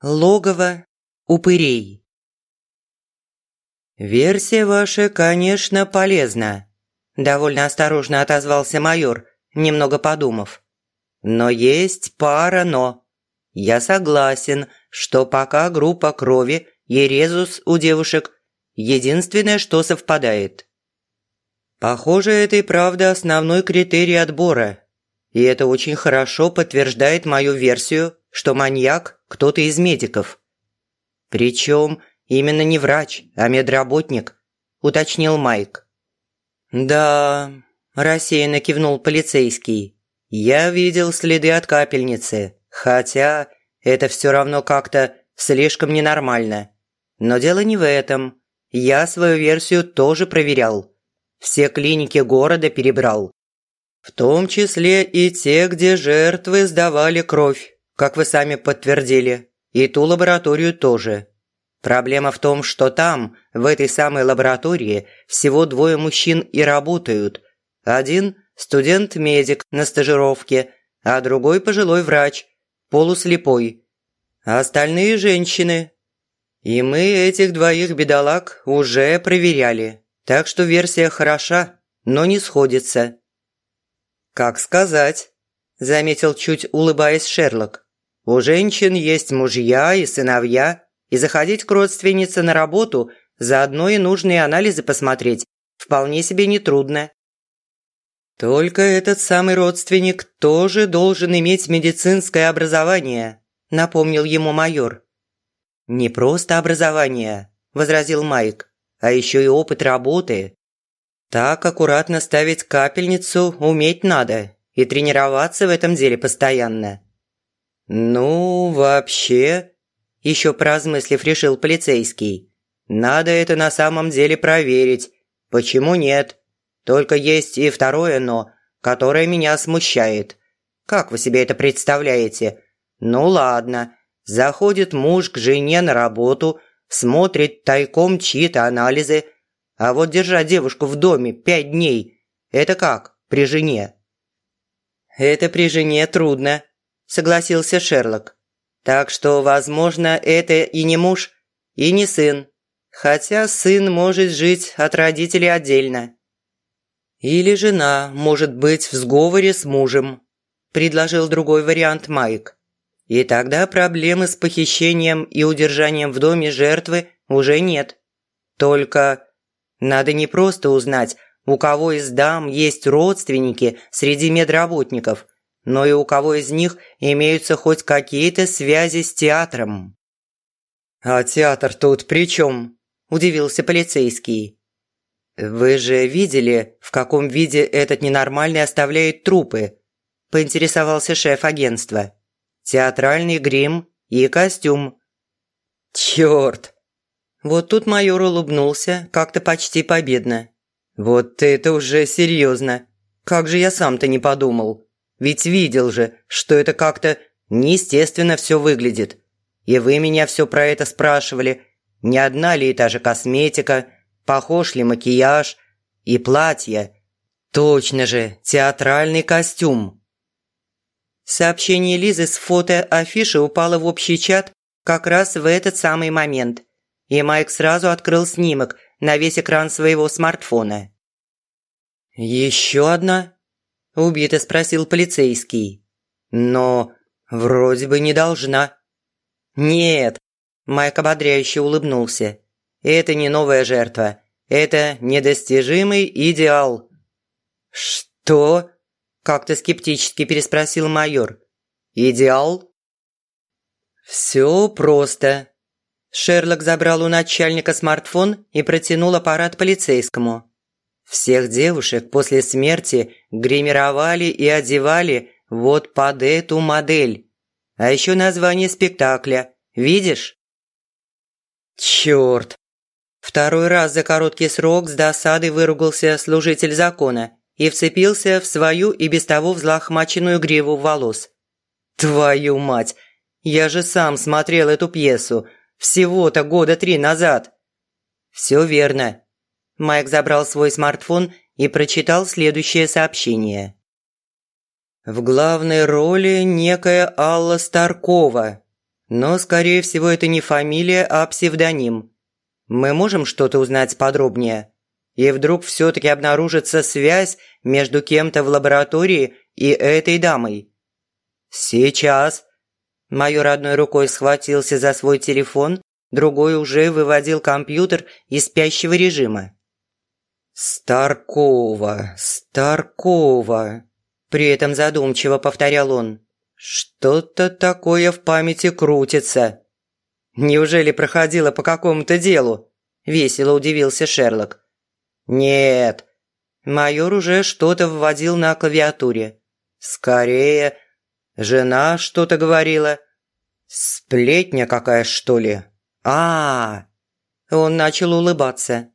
Логово упырей «Версия ваша, конечно, полезна», – довольно осторожно отозвался майор, немного подумав. «Но есть пара «но». Я согласен, что пока группа крови и резус у девушек – единственное, что совпадает. Похоже, это и правда основной критерий отбора. И это очень хорошо подтверждает мою версию, что маньяк – кто-то из медиков. Причем именно не врач, а медработник, уточнил Майк. «Да», – рассеянно кивнул полицейский. «Я видел следы от капельницы, хотя это все равно как-то слишком ненормально. Но дело не в этом. Я свою версию тоже проверял. Все клиники города перебрал. В том числе и те, где жертвы сдавали кровь, как вы сами подтвердили. И ту лабораторию тоже. Проблема в том, что там, в этой самой лаборатории, всего двое мужчин и работают. Один – студент-медик на стажировке, а другой – пожилой врач, полуслепой. А остальные – женщины. И мы этих двоих бедолаг уже проверяли. Так что версия хороша, но не сходится. «Как сказать?» – заметил чуть улыбаясь Шерлок. «У женщин есть мужья и сыновья, и заходить к родственнице на работу, заодно и нужные анализы посмотреть, вполне себе нетрудно. Только этот самый родственник тоже должен иметь медицинское образование, напомнил ему майор. Не просто образование, возразил Майк, а еще и опыт работы. Так аккуратно ставить капельницу уметь надо и тренироваться в этом деле постоянно. Ну, вообще, еще поразмыслив, решил полицейский. «Надо это на самом деле проверить. Почему нет? Только есть и второе «но», которое меня смущает. Как вы себе это представляете? Ну ладно. Заходит муж к жене на работу, смотрит тайком чьи-то анализы. А вот держать девушку в доме пять дней – это как при жене?» «Это при жене трудно», – согласился Шерлок. Так что, возможно, это и не муж, и не сын. Хотя сын может жить от родителей отдельно. Или жена может быть в сговоре с мужем, предложил другой вариант Майк. И тогда проблемы с похищением и удержанием в доме жертвы уже нет. Только надо не просто узнать, у кого из дам есть родственники среди медработников, но и у кого из них имеются хоть какие-то связи с театром. «А театр тут при чем?» – удивился полицейский. «Вы же видели, в каком виде этот ненормальный оставляет трупы?» – поинтересовался шеф агентства. «Театральный грим и костюм». «Чёрт!» Вот тут майор улыбнулся, как-то почти победно. «Вот это уже серьезно! Как же я сам-то не подумал!» Ведь видел же, что это как-то неестественно все выглядит. И вы меня все про это спрашивали. Не одна ли и та же косметика, похож ли макияж и платье. Точно же, театральный костюм. Сообщение Лизы с фото афиши упало в общий чат как раз в этот самый момент. И Майк сразу открыл снимок на весь экран своего смартфона. «Еще одна?» – убито спросил полицейский. «Но вроде бы не должна». «Нет», – Майк ободряюще улыбнулся. «Это не новая жертва. Это недостижимый идеал». «Что?» – как-то скептически переспросил майор. «Идеал?» «Все просто». Шерлок забрал у начальника смартфон и протянул аппарат полицейскому. Всех девушек после смерти гримировали и одевали вот под эту модель. А еще название спектакля. Видишь? Черт! Второй раз за короткий срок с досадой выругался служитель закона и вцепился в свою и без того взлохмаченную гриву волос. «Твою мать! Я же сам смотрел эту пьесу всего-то года три назад!» «Все верно. Майк забрал свой смартфон и прочитал следующее сообщение. В главной роли некая Алла Старкова. Но, скорее всего, это не фамилия, а псевдоним. Мы можем что-то узнать подробнее? И вдруг все-таки обнаружится связь между кем-то в лаборатории и этой дамой? Сейчас. Майор одной рукой схватился за свой телефон, другой уже выводил компьютер из спящего режима. «Старкова, Старкова», – при этом задумчиво повторял он. «Что-то такое в памяти крутится». «Неужели проходила по какому-то делу?» – весело удивился Шерлок. «Нет». Майор уже что-то вводил на клавиатуре. «Скорее. Жена что-то говорила. Сплетня какая, что ли?» а, -а, -а. Он начал улыбаться.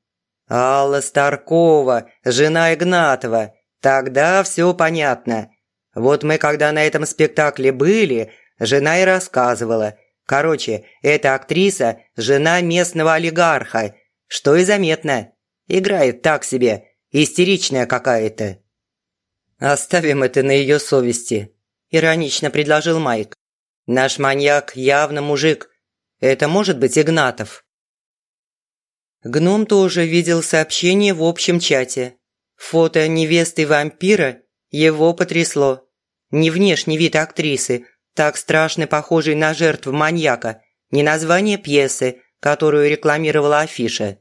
Алла Старкова, жена Игнатова. Тогда все понятно. Вот мы когда на этом спектакле были, жена и рассказывала. Короче, эта актриса – жена местного олигарха, что и заметно. Играет так себе, истеричная какая-то. «Оставим это на ее совести», – иронично предложил Майк. «Наш маньяк явно мужик. Это может быть Игнатов». Гном тоже видел сообщение в общем чате. Фото невесты вампира его потрясло. Не внешний вид актрисы, так страшно похожей на жертву маньяка, не название пьесы, которую рекламировала афиша.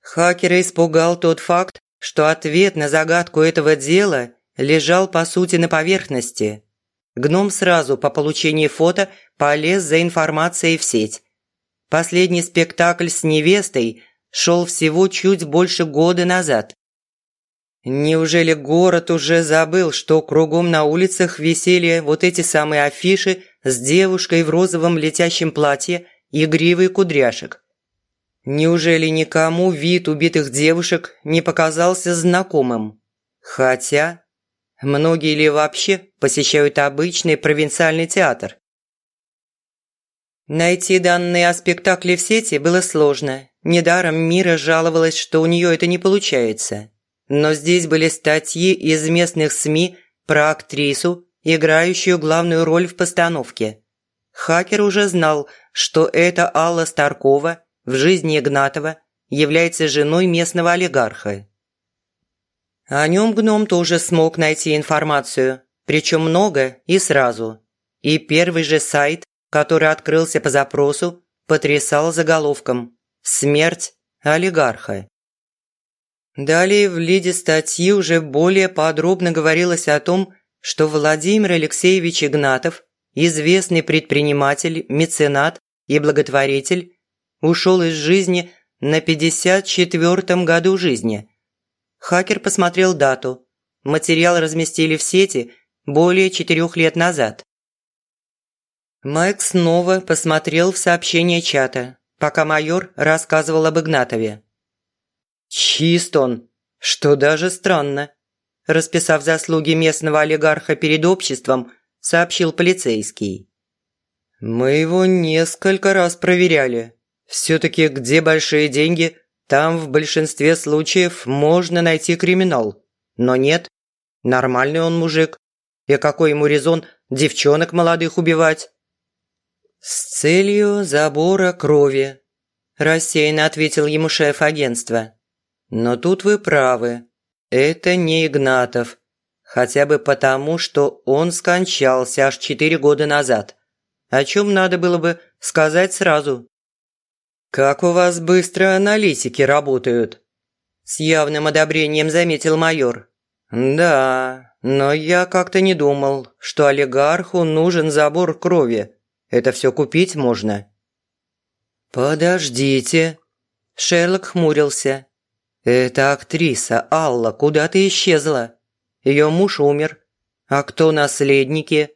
Хакера испугал тот факт, что ответ на загадку этого дела лежал по сути на поверхности. Гном сразу по получении фото полез за информацией в сеть. Последний спектакль с невестой шел всего чуть больше года назад. Неужели город уже забыл, что кругом на улицах висели вот эти самые афиши с девушкой в розовом летящем платье и гривой кудряшек? Неужели никому вид убитых девушек не показался знакомым? Хотя, многие ли вообще посещают обычный провинциальный театр? Найти данные о спектакле в сети было сложно. Недаром Мира жаловалась, что у нее это не получается. Но здесь были статьи из местных СМИ про актрису, играющую главную роль в постановке. Хакер уже знал, что эта Алла Старкова в жизни Игнатова является женой местного олигарха. О нем гном тоже смог найти информацию, причем много и сразу. И первый же сайт, который открылся по запросу, потрясал заголовком «Смерть олигарха». Далее в лиде статьи уже более подробно говорилось о том, что Владимир Алексеевич Игнатов, известный предприниматель, меценат и благотворитель, ушел из жизни на 54-м году жизни. Хакер посмотрел дату. Материал разместили в сети более четырех лет назад. Майк снова посмотрел в сообщение чата пока майор рассказывал об Игнатове. «Чист он, что даже странно», – расписав заслуги местного олигарха перед обществом, сообщил полицейский. «Мы его несколько раз проверяли. Все-таки где большие деньги, там в большинстве случаев можно найти криминал. Но нет, нормальный он мужик. И какой ему резон девчонок молодых убивать?» «С целью забора крови», – рассеянно ответил ему шеф агентства. «Но тут вы правы. Это не Игнатов. Хотя бы потому, что он скончался аж четыре года назад. О чем надо было бы сказать сразу». «Как у вас быстро аналитики работают?» С явным одобрением заметил майор. «Да, но я как-то не думал, что олигарху нужен забор крови. Это все купить можно». «Подождите». Шерлок хмурился. «Эта актриса, Алла, куда-то исчезла. Ее муж умер. А кто наследники?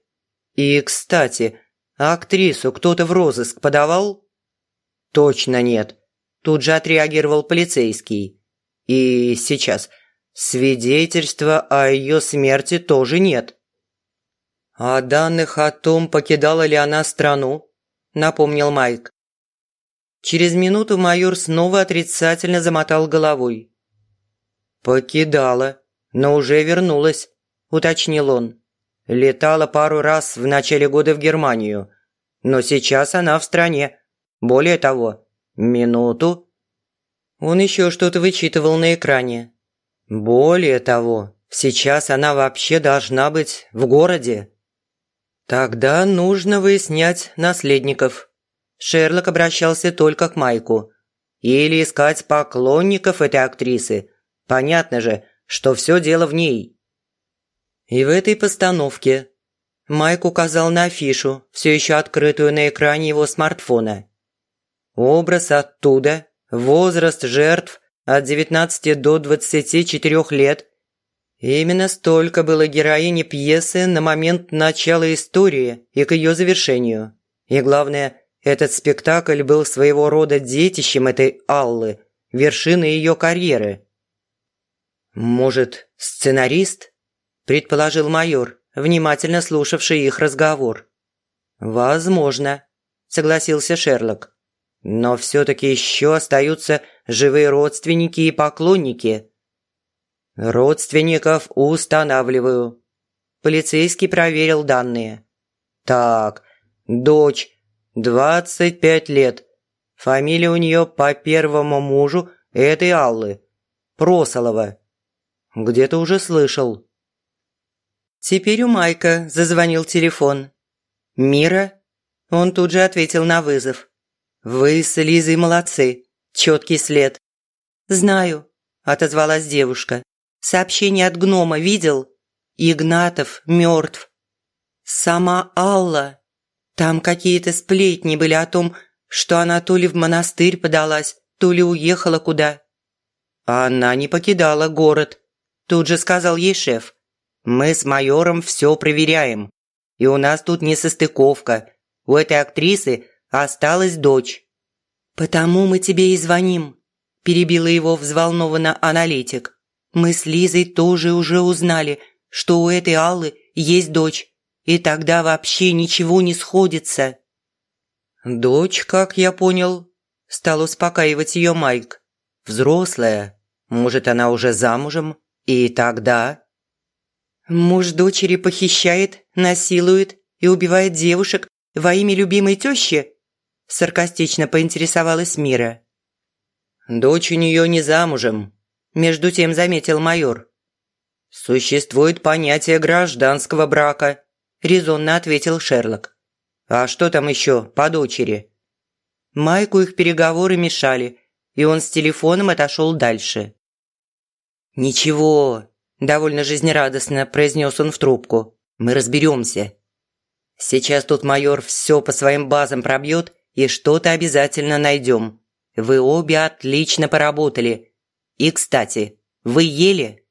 И, кстати, актрису кто-то в розыск подавал?» «Точно нет». Тут же отреагировал полицейский. «И сейчас свидетельства о ее смерти тоже нет». «А данных о том, покидала ли она страну?» – напомнил Майк. Через минуту майор снова отрицательно замотал головой. «Покидала, но уже вернулась», – уточнил он. Летала пару раз в начале года в Германию. Но сейчас она в стране. Более того, минуту. Он еще что-то вычитывал на экране. Более того, сейчас она вообще должна быть в городе. Тогда нужно выяснять наследников. Шерлок обращался только к Майку. Или искать поклонников этой актрисы. Понятно же, что все дело в ней. И в этой постановке Майк указал на афишу, все еще открытую на экране его смартфона. Образ оттуда, возраст жертв от 19 до 24 лет. Именно столько было героини пьесы на момент начала истории и к ее завершению. И главное, этот спектакль был своего рода детищем этой Аллы, вершиной ее карьеры. «Может, сценарист?» – предположил майор, внимательно слушавший их разговор. «Возможно», – согласился Шерлок. «Но все-таки еще остаются живые родственники и поклонники». «Родственников устанавливаю». Полицейский проверил данные. «Так, дочь, 25 лет. Фамилия у нее по первому мужу этой Аллы. Просолова. Где-то уже слышал». Теперь у Майка зазвонил телефон. «Мира?» Он тут же ответил на вызов. «Вы с Лизой молодцы. Четкий след». «Знаю», – отозвалась девушка. «Сообщение от гнома видел? Игнатов мертв». «Сама Алла. Там какие-то сплетни были о том, что она то ли в монастырь подалась, то ли уехала куда». «Она не покидала город», – тут же сказал ей шеф. Мы с майором все проверяем. И у нас тут не состыковка. У этой актрисы осталась дочь». «Потому мы тебе и звоним», – перебила его взволнованно аналитик. «Мы с Лизой тоже уже узнали, что у этой Аллы есть дочь, и тогда вообще ничего не сходится». «Дочь, как я понял», – стал успокаивать ее Майк. «Взрослая. Может, она уже замужем? И тогда...» Муж дочери похищает, насилует и убивает девушек во имя любимой тещи? Саркастично поинтересовалась Мира. Дочь у нее не замужем, между тем заметил майор. Существует понятие гражданского брака, резонно ответил Шерлок. А что там еще по дочери? Майку их переговоры мешали, и он с телефоном отошел дальше. «Ничего, Довольно жизнерадостно произнес он в трубку. «Мы разберемся. Сейчас тут майор все по своим базам пробьет и что-то обязательно найдем. Вы обе отлично поработали. И, кстати, вы ели?»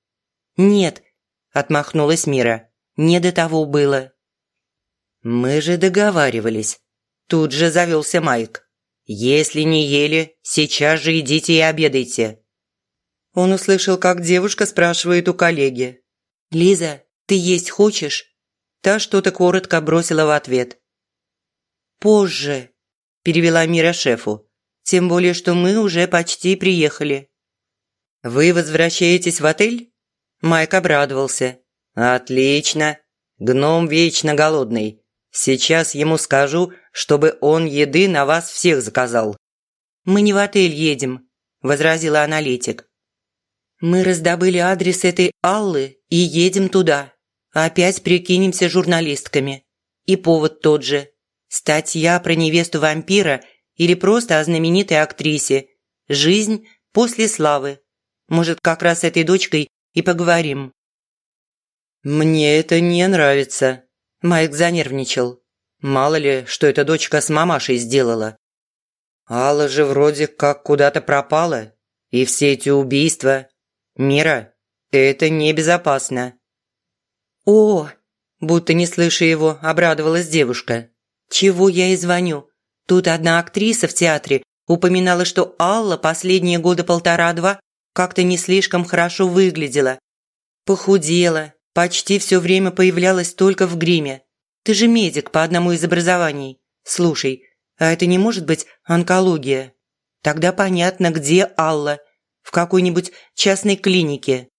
«Нет», – отмахнулась Мира. «Не до того было». «Мы же договаривались». Тут же завелся Майк. «Если не ели, сейчас же идите и обедайте. Он услышал, как девушка спрашивает у коллеги. «Лиза, ты есть хочешь?» Та что-то коротко бросила в ответ. «Позже», – перевела Мира шефу. «Тем более, что мы уже почти приехали». «Вы возвращаетесь в отель?» Майк обрадовался. «Отлично. Гном вечно голодный. Сейчас ему скажу, чтобы он еды на вас всех заказал». «Мы не в отель едем», – возразила аналитик. Мы раздобыли адрес этой Аллы и едем туда. Опять прикинемся журналистками. И повод тот же. Статья про невесту вампира или просто о знаменитой актрисе. Жизнь после славы. Может, как раз с этой дочкой и поговорим. «Мне это не нравится», – Майк занервничал. «Мало ли, что эта дочка с мамашей сделала. Алла же вроде как куда-то пропала. И все эти убийства, «Мира, это небезопасно». «О!» – будто не слыша его, обрадовалась девушка. «Чего я и звоню? Тут одна актриса в театре упоминала, что Алла последние года полтора-два как-то не слишком хорошо выглядела. Похудела, почти все время появлялась только в гриме. Ты же медик по одному из образований. Слушай, а это не может быть онкология? Тогда понятно, где Алла в какой-нибудь частной клинике.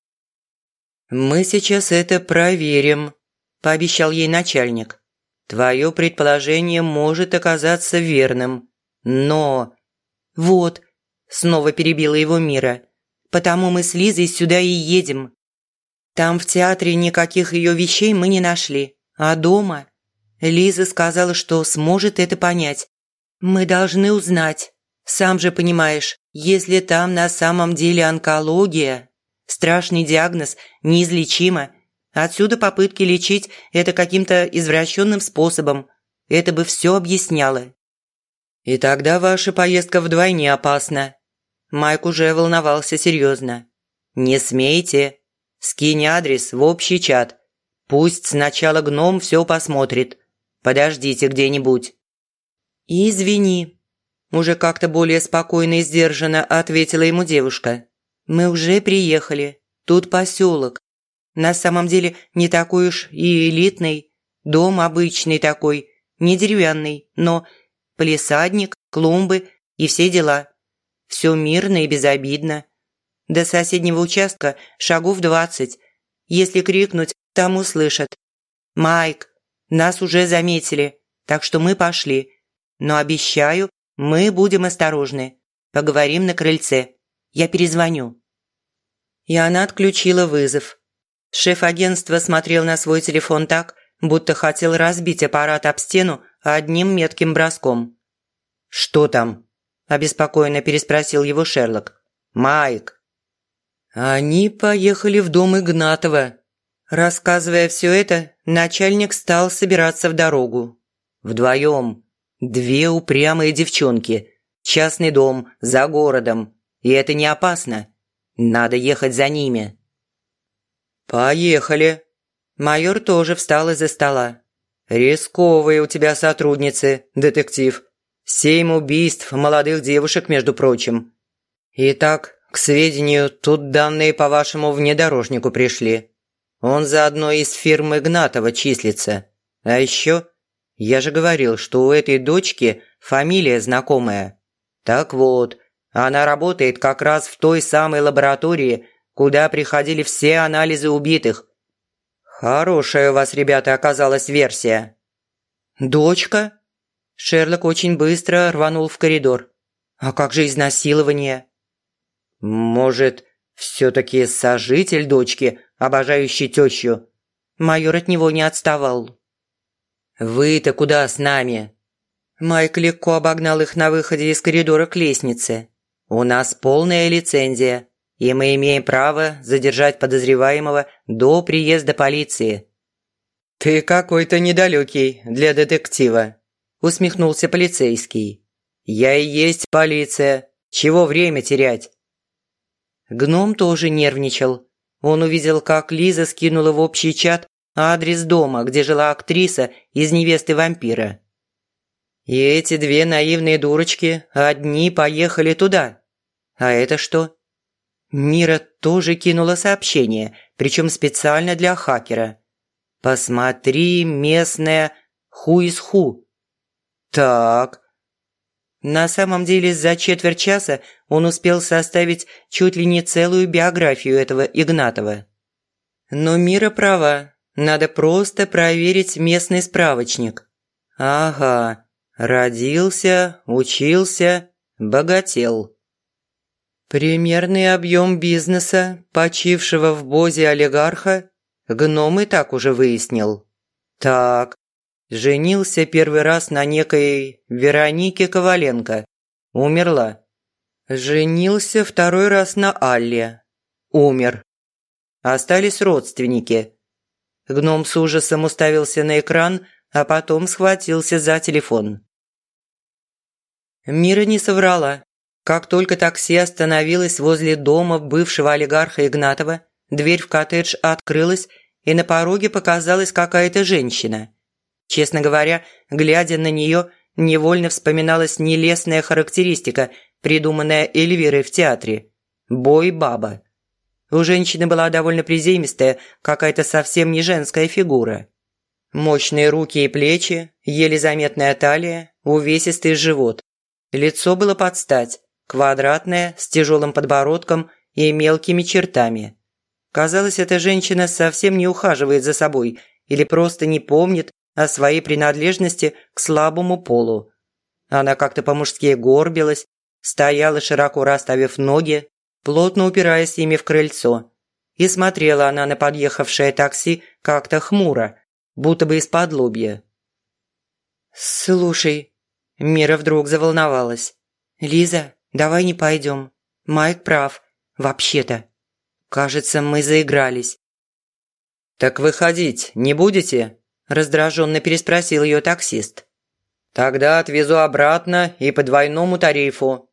«Мы сейчас это проверим», – пообещал ей начальник. «Твое предположение может оказаться верным, но...» «Вот», – снова перебила его Мира, – «потому мы с Лизой сюда и едем. Там в театре никаких ее вещей мы не нашли, а дома...» Лиза сказала, что сможет это понять. «Мы должны узнать. Сам же понимаешь, если там на самом деле онкология, страшный диагноз, неизлечимо, отсюда попытки лечить это каким-то извращенным способом. Это бы все объясняло». «И тогда ваша поездка вдвойне опасна». Майк уже волновался серьезно. «Не смейте. Скинь адрес в общий чат. Пусть сначала гном все посмотрит. Подождите где-нибудь». «Извини», – уже как-то более спокойно и сдержанно ответила ему девушка. «Мы уже приехали. Тут поселок. На самом деле не такой уж и элитный. Дом обычный такой, не деревянный, но полисадник, клумбы и все дела. Все мирно и безобидно. До соседнего участка шагов двадцать. Если крикнуть, там услышат. «Майк, нас уже заметили, так что мы пошли. Но обещаю, мы будем осторожны. Поговорим на крыльце. Я перезвоню». И она отключила вызов. Шеф агентства смотрел на свой телефон так, будто хотел разбить аппарат об стену одним метким броском. «Что там?» – обеспокоенно переспросил его Шерлок. «Майк». Они поехали в дом Игнатова, Рассказывая все это, начальник стал собираться в дорогу. Вдвоем. Две упрямые девчонки. Частный дом, за городом. И это не опасно. Надо ехать за ними. «Поехали». Майор тоже встал из-за стола. «Рисковые у тебя сотрудницы, детектив. Семь убийств молодых девушек, между прочим. Итак, к сведению, тут данные по вашему внедорожнику пришли. Он за одной из фирм Игнатова числится. А еще, я же говорил, что у этой дочки фамилия знакомая. Так вот, она работает как раз в той самой лаборатории, куда приходили все анализы убитых. Хорошая у вас, ребята, оказалась версия. Дочка? Шерлок очень быстро рванул в коридор. А как же изнасилование? Может, все-таки сожитель дочки обожающий тещу. Майор от него не отставал. «Вы-то куда с нами?» Майк легко обогнал их на выходе из коридора к лестнице. «У нас полная лицензия, и мы имеем право задержать подозреваемого до приезда полиции». «Ты какой-то недалекий для детектива», – усмехнулся полицейский. «Я и есть полиция. Чего время терять?» Гном тоже нервничал, он увидел, как Лиза скинула в общий чат адрес дома, где жила актриса из «Невесты вампира». И эти две наивные дурочки одни поехали туда. А это что? Мира тоже кинула сообщение, причем специально для хакера. «Посмотри, местная ху из ху». Так, на самом деле за четверть часа он успел составить чуть ли не целую биографию этого Игнатова. Но Мира права, надо просто проверить местный справочник. Ага, родился, учился, богател. Примерный объем бизнеса, почившего в Бозе олигарха, гном и так уже выяснил. Так, Женился первый раз на некой Веронике Коваленко. Умерла. Женился второй раз на Алле. Умер. Остались родственники. Гном с ужасом уставился на экран, а потом схватился за телефон. Мира не соврала. Как только такси остановилось возле дома бывшего олигарха Игнатова, дверь в коттедж открылась, и на пороге показалась какая-то женщина – Честно говоря, глядя на нее, невольно вспоминалась нелестная характеристика, придуманная Эльвирой в театре. «Бой-баба». У женщины была довольно приземистая, какая-то совсем не женская фигура. Мощные руки и плечи, еле заметная талия, увесистый живот. Лицо было под стать, квадратное, с тяжелым подбородком и мелкими чертами. Казалось, эта женщина совсем не ухаживает за собой или просто не помнит о своей принадлежности к слабому полу. Она как-то по-мужски горбилась, стояла широко расставив ноги, плотно упираясь ими в крыльцо. И смотрела она на подъехавшее такси как-то хмуро, будто бы из-под лобья. «Слушай», – Мира вдруг заволновалась. «Лиза, давай не пойдем. Майк прав, вообще-то. Кажется, мы заигрались». «Так выходить не будете?» – раздраженно переспросил ее таксист. «Тогда отвезу обратно и по двойному тарифу».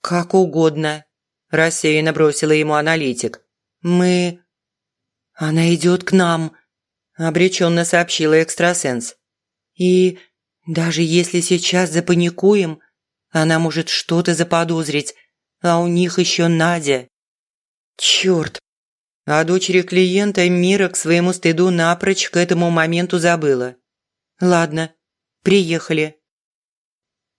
«Как угодно», – рассеянно бросила ему аналитик. «Мы...» «Она идет к нам», – обреченно сообщила экстрасенс. «И даже если сейчас запаникуем, она может что-то заподозрить, а у них еще Надя». «Черт, о дочери клиента Мира к своему стыду напрочь к этому моменту забыла. «Ладно, приехали».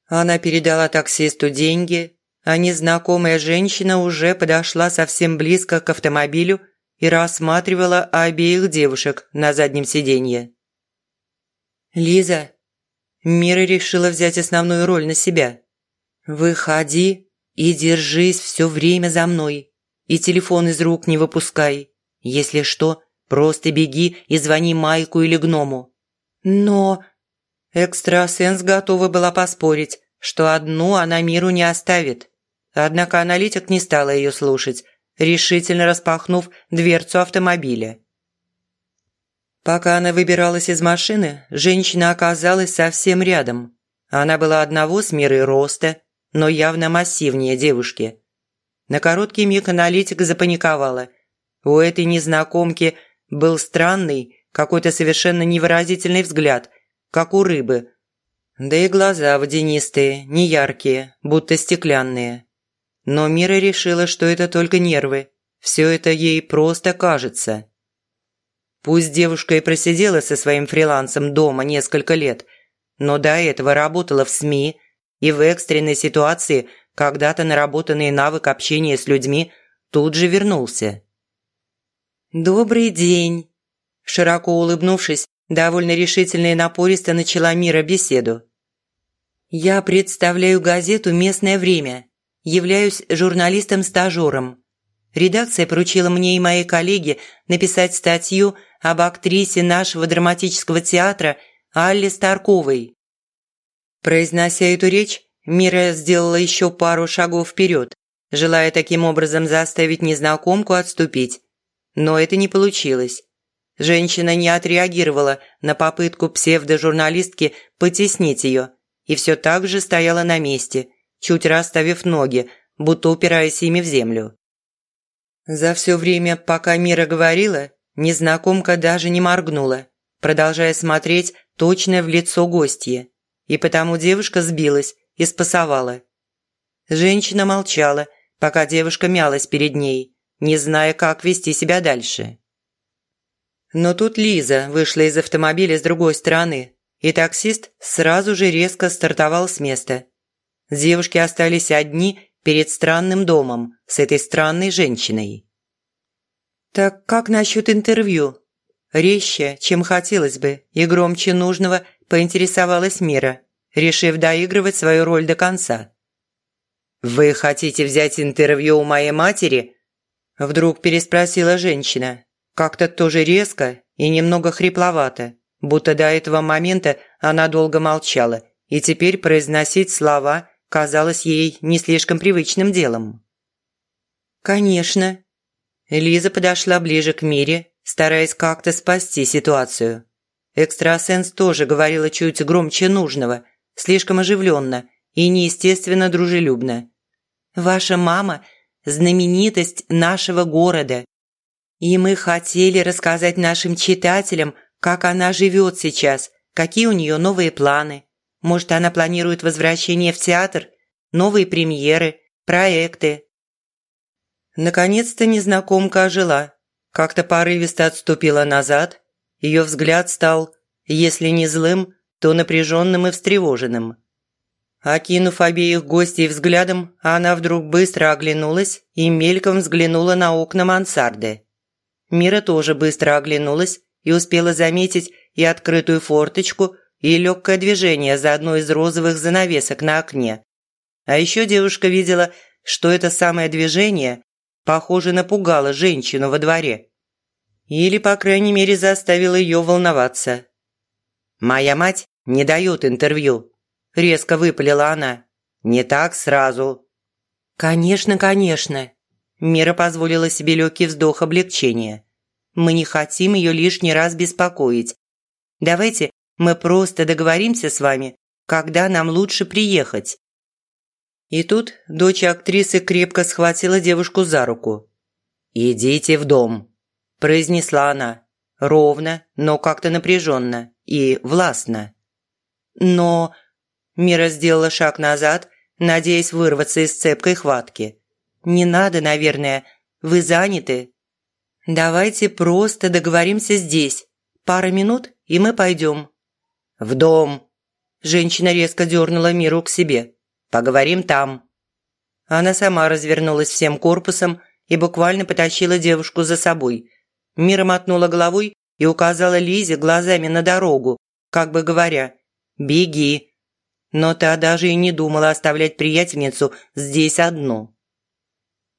Она передала таксисту деньги, а незнакомая женщина уже подошла совсем близко к автомобилю и рассматривала обеих девушек на заднем сиденье. «Лиза», Мира решила взять основную роль на себя. «Выходи и держись все время за мной и телефон из рук не выпускай. Если что, просто беги и звони Майку или Гному». Но экстрасенс готова была поспорить, что одну она миру не оставит. Однако аналитик не стала ее слушать, решительно распахнув дверцу автомобиля. Пока она выбиралась из машины, женщина оказалась совсем рядом. Она была одного с мерой роста, но явно массивнее девушки. На короткий миг аналитик запаниковала. У этой незнакомки был странный, какой-то совершенно невыразительный взгляд, как у рыбы. Да и глаза водянистые, неяркие, будто стеклянные. Но Мира решила, что это только нервы. Все это ей просто кажется. Пусть девушка и просидела со своим фрилансом дома несколько лет, но до этого работала в СМИ и в экстренной ситуации когда-то наработанный навык общения с людьми тут же вернулся. «Добрый день!» Широко улыбнувшись, довольно решительно и напористо начала Мира беседу. «Я представляю газету «Местное время». Являюсь журналистом-стажером. Редакция поручила мне и моей коллеге написать статью об актрисе нашего драматического театра Алле Старковой. Произнося эту речь, Мира сделала еще пару шагов вперед, желая таким образом заставить незнакомку отступить. Но это не получилось. Женщина не отреагировала на попытку псевдожурналистки потеснить ее и все так же стояла на месте, чуть расставив ноги, будто упираясь ими в землю. За все время, пока Мира говорила, незнакомка даже не моргнула, продолжая смотреть точно в лицо гостье. И потому девушка сбилась и спасовала. Женщина молчала, пока девушка мялась перед ней, не зная, как вести себя дальше. Но тут Лиза вышла из автомобиля с другой стороны, и таксист сразу же резко стартовал с места. Девушки остались одни перед странным домом с этой странной женщиной. «Так как насчет интервью?» Резче, чем хотелось бы, и громче нужного, поинтересовалась Мира решив доигрывать свою роль до конца. «Вы хотите взять интервью у моей матери?» Вдруг переспросила женщина, как-то тоже резко и немного хрипловато, будто до этого момента она долго молчала, и теперь произносить слова казалось ей не слишком привычным делом. «Конечно». Лиза подошла ближе к Мире, стараясь как-то спасти ситуацию. Экстрасенс тоже говорила чуть громче нужного – слишком оживленно и неестественно дружелюбно. «Ваша мама – знаменитость нашего города, и мы хотели рассказать нашим читателям, как она живет сейчас, какие у нее новые планы. Может, она планирует возвращение в театр, новые премьеры, проекты». Наконец-то незнакомка ожила, как-то порывисто отступила назад. Ее взгляд стал, если не злым, то напряженным и встревоженным. Окинув обеих гостей взглядом, она вдруг быстро оглянулась и мельком взглянула на окна мансарды. Мира тоже быстро оглянулась и успела заметить и открытую форточку, и легкое движение за одной из розовых занавесок на окне. А еще девушка видела, что это самое движение, похоже, напугало женщину во дворе. Или, по крайней мере, заставило ее волноваться. «Моя мать не дает интервью», – резко выпалила она. «Не так сразу». «Конечно, конечно». Мира позволила себе легкий вздох облегчения. «Мы не хотим ее лишний раз беспокоить. Давайте мы просто договоримся с вами, когда нам лучше приехать». И тут дочь актрисы крепко схватила девушку за руку. «Идите в дом», – произнесла она, ровно, но как-то напряженно и властно. «Но...» – Мира сделала шаг назад, надеясь вырваться из цепкой хватки. «Не надо, наверное, вы заняты». «Давайте просто договоримся здесь. Пара минут, и мы пойдем». «В дом!» Женщина резко дернула Миру к себе. «Поговорим там». Она сама развернулась всем корпусом и буквально потащила девушку за собой. Мира мотнула головой и указала Лизе глазами на дорогу, как бы говоря «Беги». Но та даже и не думала оставлять приятельницу здесь одну.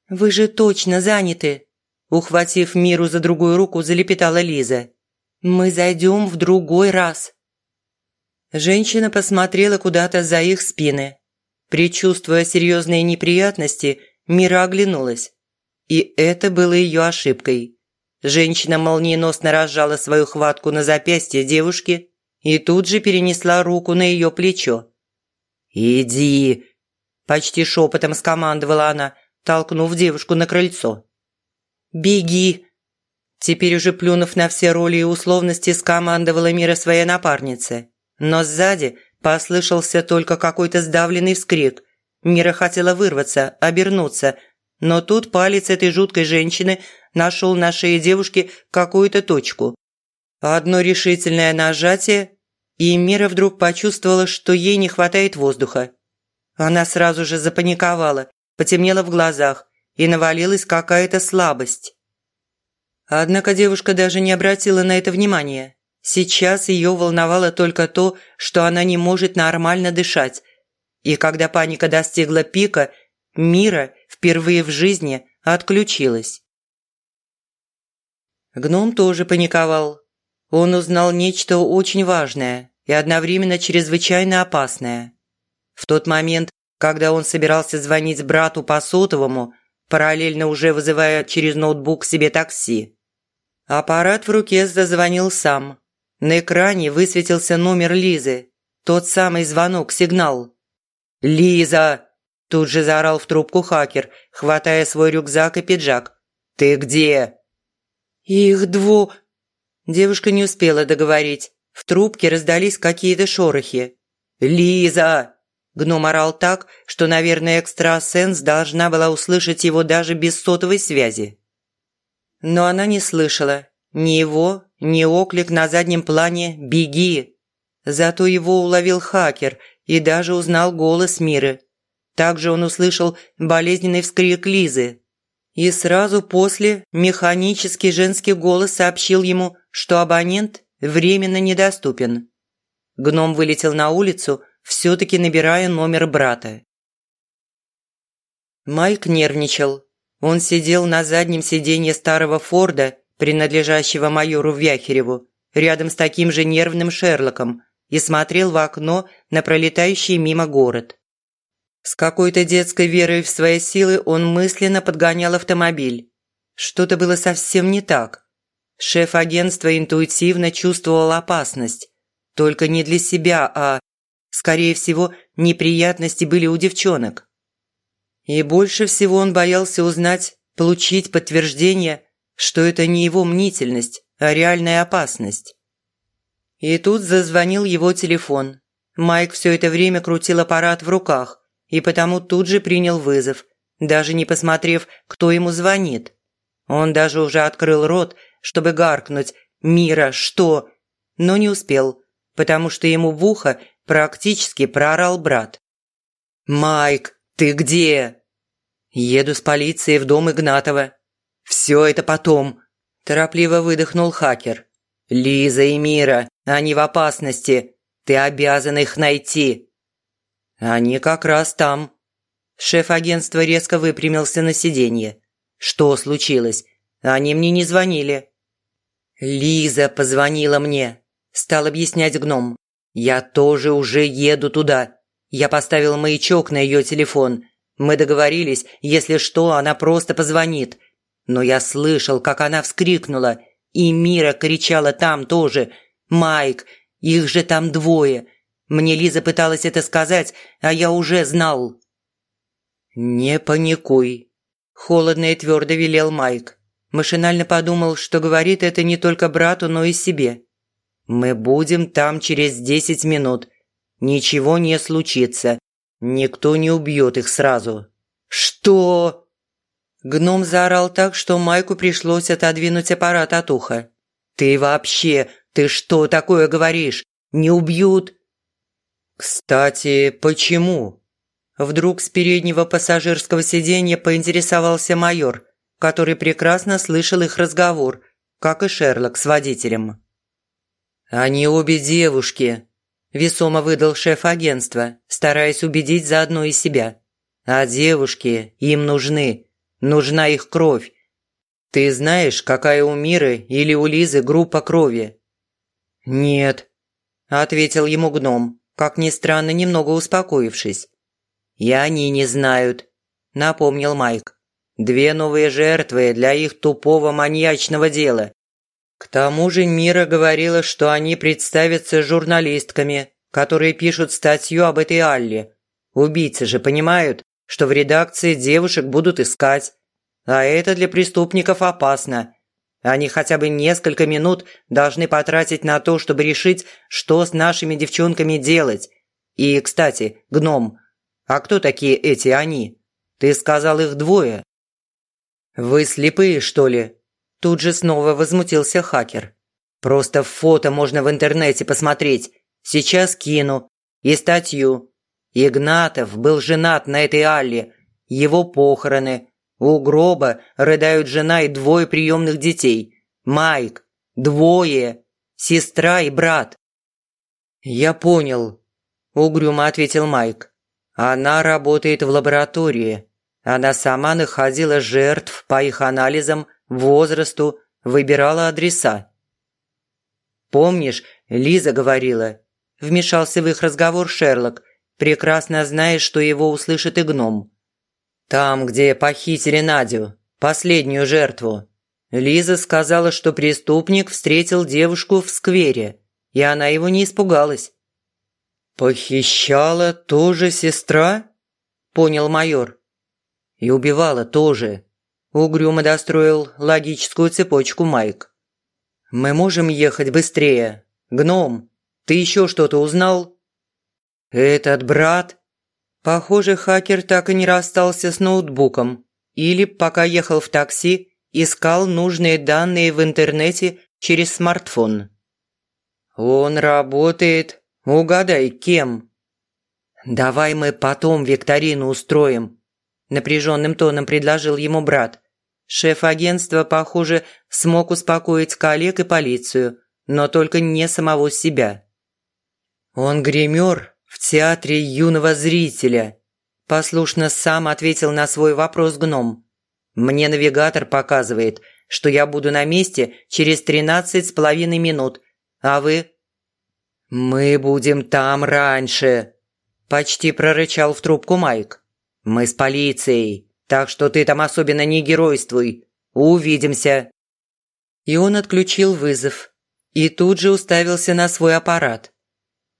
«Вы же точно заняты!» Ухватив Миру за другую руку, залепетала Лиза. «Мы зайдем в другой раз». Женщина посмотрела куда-то за их спины. Причувствуя серьезные неприятности, Мира оглянулась. И это было ее ошибкой. Женщина молниеносно разжала свою хватку на запястье девушки и тут же перенесла руку на ее плечо. «Иди!» – почти шепотом скомандовала она, толкнув девушку на крыльцо. «Беги!» Теперь уже плюнув на все роли и условности, скомандовала Мира своей напарнице. Но сзади послышался только какой-то сдавленный вскрик. Мира хотела вырваться, обернуться, но тут палец этой жуткой женщины нашел на шее девушки какую-то точку. Одно решительное нажатие, и Мира вдруг почувствовала, что ей не хватает воздуха. Она сразу же запаниковала, потемнела в глазах, и навалилась какая-то слабость. Однако девушка даже не обратила на это внимания. Сейчас ее волновало только то, что она не может нормально дышать. И когда паника достигла пика, Мира впервые в жизни отключилась. Гном тоже паниковал. Он узнал нечто очень важное и одновременно чрезвычайно опасное. В тот момент, когда он собирался звонить брату по сотовому, параллельно уже вызывая через ноутбук себе такси. Аппарат в руке зазвонил сам. На экране высветился номер Лизы. Тот самый звонок-сигнал. «Лиза!» – тут же заорал в трубку хакер, хватая свой рюкзак и пиджак. «Ты где?» «Их дво...» Девушка не успела договорить. В трубке раздались какие-то шорохи. «Лиза!» Гном орал так, что, наверное, экстрасенс должна была услышать его даже без сотовой связи. Но она не слышала ни его, ни оклик на заднем плане «Беги!». Зато его уловил хакер и даже узнал голос Миры. Также он услышал болезненный вскрик Лизы. И сразу после механический женский голос сообщил ему, что абонент временно недоступен. Гном вылетел на улицу, все-таки набирая номер брата. Майк нервничал. Он сидел на заднем сиденье старого Форда, принадлежащего майору Вяхереву, рядом с таким же нервным Шерлоком, и смотрел в окно на пролетающий мимо город. С какой-то детской верой в свои силы он мысленно подгонял автомобиль. Что-то было совсем не так. Шеф агентства интуитивно чувствовал опасность. Только не для себя, а Скорее всего, неприятности были у девчонок. И больше всего он боялся узнать, получить подтверждение, что это не его мнительность, а реальная опасность. И тут зазвонил его телефон. Майк все это время крутил аппарат в руках и потому тут же принял вызов, даже не посмотрев, кто ему звонит. Он даже уже открыл рот, чтобы гаркнуть «Мира, что?», но не успел, потому что ему в ухо Практически проорал брат. «Майк, ты где?» «Еду с полицией в дом Игнатова». «Все это потом», – торопливо выдохнул хакер. Лиза и Мира, они в опасности. Ты обязан их найти». «Они как раз там». Шеф агентства резко выпрямился на сиденье. «Что случилось? Они мне не звонили». «Лиза позвонила мне», – стал объяснять гном. «Я тоже уже еду туда. Я поставил маячок на ее телефон. Мы договорились, если что, она просто позвонит. Но я слышал, как она вскрикнула, и Мира кричала там тоже. «Майк, их же там двое!» Мне Лиза пыталась это сказать, а я уже знал. «Не паникуй», – холодно и твердо велел Майк. Машинально подумал, что говорит это не только брату, но и себе. «Мы будем там через десять минут. Ничего не случится. Никто не убьет их сразу». «Что?» Гном заорал так, что Майку пришлось отодвинуть аппарат от уха. «Ты вообще, ты что такое говоришь? Не убьют?» «Кстати, почему?» Вдруг с переднего пассажирского сиденья поинтересовался майор, который прекрасно слышал их разговор, как и Шерлок с водителем. «Они обе девушки», – весомо выдал шеф агентства, стараясь убедить заодно и себя. «А девушки им нужны, Нужна их кровь. Ты знаешь, какая у Миры или у Лизы группа крови?» «Нет», – ответил ему гном, как ни странно, немного успокоившись. «И они не знают», – напомнил Майк. «Две новые жертвы для их тупого маньячного дела. К тому же Мира говорила, что они представятся журналистками, которые пишут статью об этой Алле. Убийцы же понимают, что в редакции девушек будут искать. А это для преступников опасно. Они хотя бы несколько минут должны потратить на то, чтобы решить, что с нашими девчонками делать. И, кстати, гном, а кто такие эти они? Ты сказал их двое. Вы слепые, что ли? Тут же снова возмутился хакер. Просто фото можно в интернете посмотреть. Сейчас кину. И статью. Игнатов был женат на этой Алле. Его похороны. У гроба рыдают жена и двое приемных детей. Майк. Двое. Сестра и брат. «Я понял», – угрюмо ответил Майк. «Она работает в лаборатории. Она сама находила жертв по их анализам, возрасту, выбирала адреса». «Помнишь, Лиза говорила?» – вмешался в их разговор Шерлок, прекрасно зная, что его услышит и гном. «Там, где похитили Надю, последнюю жертву. Лиза сказала, что преступник встретил девушку в сквере, и она его не испугалась». «Похищала тоже сестра?» – понял майор. «И убивала тоже», – угрюмо достроил логическую цепочку Майк. «Мы можем ехать быстрее. Гном, ты еще что-то узнал?» «Этот брат?» Похоже, хакер так и не расстался с ноутбуком. Или, пока ехал в такси, искал нужные данные в интернете через смартфон. «Он работает. Угадай, кем?» «Давай мы потом викторину устроим», – напряженным тоном предложил ему брат. Шеф агентства, похоже, смог успокоить коллег и полицию, но только не самого себя. «Он гример в театре юного зрителя», – послушно сам ответил на свой вопрос гном. «Мне навигатор показывает, что я буду на месте через тринадцать с половиной минут, а вы...» «Мы будем там раньше», – почти прорычал в трубку Майк. «Мы с полицией, так что ты там особенно не геройствуй. Увидимся». И он отключил вызов и тут же уставился на свой аппарат.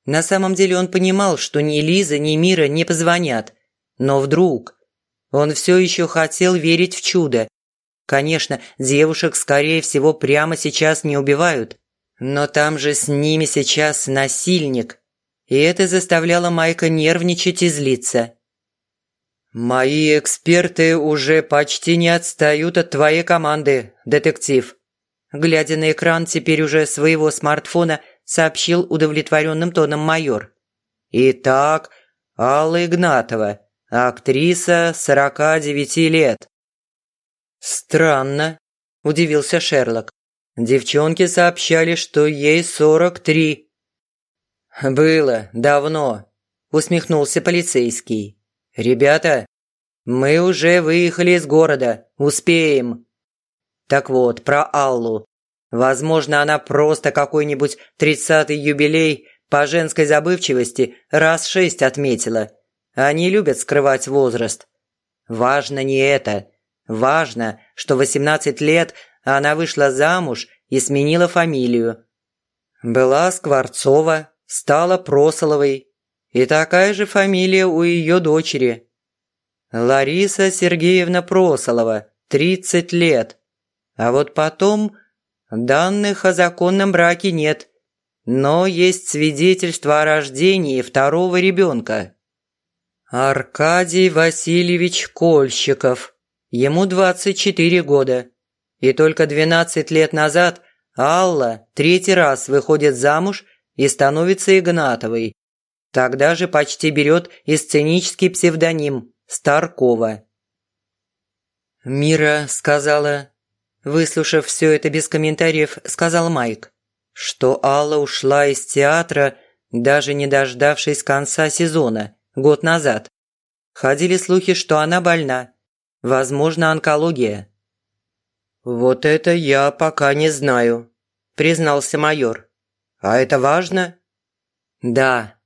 На самом деле он понимал, что ни Лиза, ни Мира не позвонят. Но вдруг... Он все еще хотел верить в чудо. Конечно, девушек, скорее всего, прямо сейчас не убивают. Но там же с ними сейчас насильник. И это заставляло Майка нервничать и злиться. «Мои эксперты уже почти не отстают от твоей команды, детектив». Глядя на экран теперь уже своего смартфона, сообщил удовлетворенным тоном майор. «Итак, Алла Игнатова, актриса 49 лет». «Странно», – удивился Шерлок. Девчонки сообщали, что ей сорок три». «Было, давно», – усмехнулся полицейский. «Ребята, мы уже выехали из города, успеем». Так вот, про Аллу. Возможно, она просто какой-нибудь тридцатый юбилей по женской забывчивости раз шесть отметила. Они любят скрывать возраст. Важно не это. Важно, что 18 лет она вышла замуж и сменила фамилию. Была Скворцова, стала Просоловой. И такая же фамилия у ее дочери. Лариса Сергеевна Просолова, 30 лет. А вот потом данных о законном браке нет, но есть свидетельство о рождении второго ребенка. Аркадий Васильевич Кольщиков. Ему 24 года. И только 12 лет назад Алла третий раз выходит замуж и становится Игнатовой. Тогда же почти берет и сценический псевдоним Старкова. Мира сказала Выслушав все это без комментариев, сказал Майк, что Алла ушла из театра, даже не дождавшись конца сезона, год назад. Ходили слухи, что она больна. Возможно, онкология. «Вот это я пока не знаю», – признался майор. «А это важно?» «Да».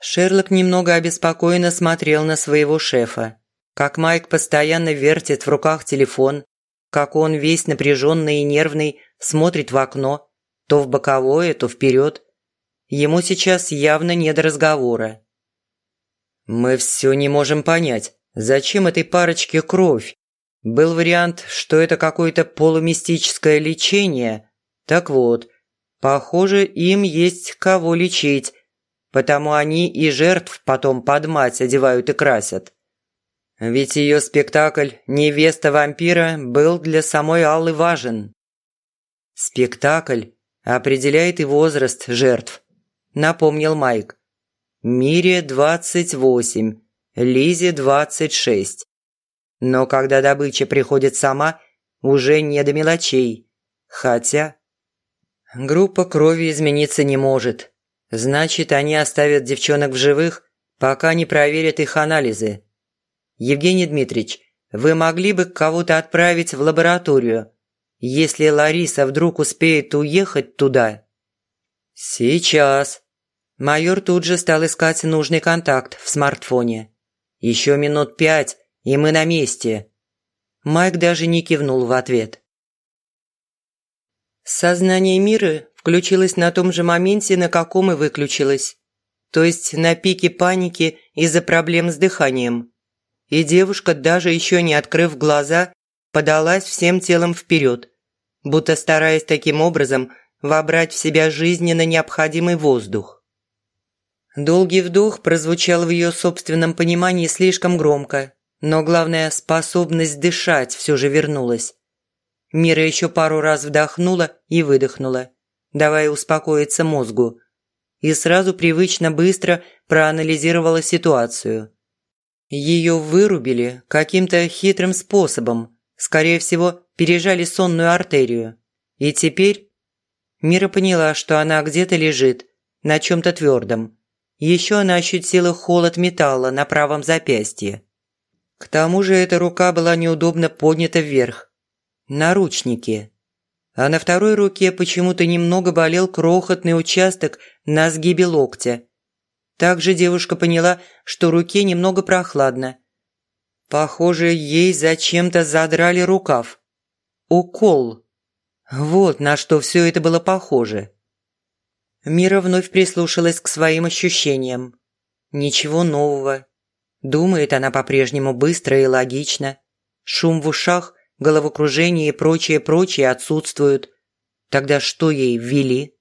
Шерлок немного обеспокоенно смотрел на своего шефа. Как Майк постоянно вертит в руках телефон, как он весь напряженный и нервный смотрит в окно, то в боковое, то вперед. Ему сейчас явно не до разговора. «Мы все не можем понять, зачем этой парочке кровь? Был вариант, что это какое-то полумистическое лечение. Так вот, похоже, им есть кого лечить, потому они и жертв потом под мать одевают и красят. Ведь ее спектакль «Невеста вампира» был для самой Аллы важен. Спектакль определяет и возраст жертв, напомнил Майк. Мире 28, Лизе 26. Но когда добыча приходит сама, уже не до мелочей. Хотя... Группа крови измениться не может. Значит, они оставят девчонок в живых, пока не проверят их анализы. Евгений Дмитриевич, вы могли бы кого-то отправить в лабораторию, если Лариса вдруг успеет уехать туда?» «Сейчас». Майор тут же стал искать нужный контакт в смартфоне. «Еще минут пять, и мы на месте». Майк даже не кивнул в ответ. Сознание мира включилось на том же моменте, на каком и выключилось. То есть на пике паники из-за проблем с дыханием и девушка, даже еще не открыв глаза, подалась всем телом вперед, будто стараясь таким образом вобрать в себя жизненно необходимый воздух. Долгий вдох прозвучал в ее собственном понимании слишком громко, но главная способность дышать все же вернулась. Мира еще пару раз вдохнула и выдохнула, давая успокоиться мозгу, и сразу привычно быстро проанализировала ситуацию – ее вырубили каким-то хитрым способом. Скорее всего, пережали сонную артерию. И теперь Мира поняла, что она где-то лежит, на чем-то твердом. Еще она ощутила холод металла на правом запястье. К тому же эта рука была неудобно поднята вверх. Наручники. А на второй руке почему-то немного болел крохотный участок на сгибе локтя – также девушка поняла, что руке немного прохладно. Похоже, ей зачем-то задрали рукав. Укол. Вот на что все это было похоже. Мира вновь прислушалась к своим ощущениям. Ничего нового. Думает она по-прежнему быстро и логично. Шум в ушах, головокружение и прочее-прочее отсутствуют. Тогда что ей ввели?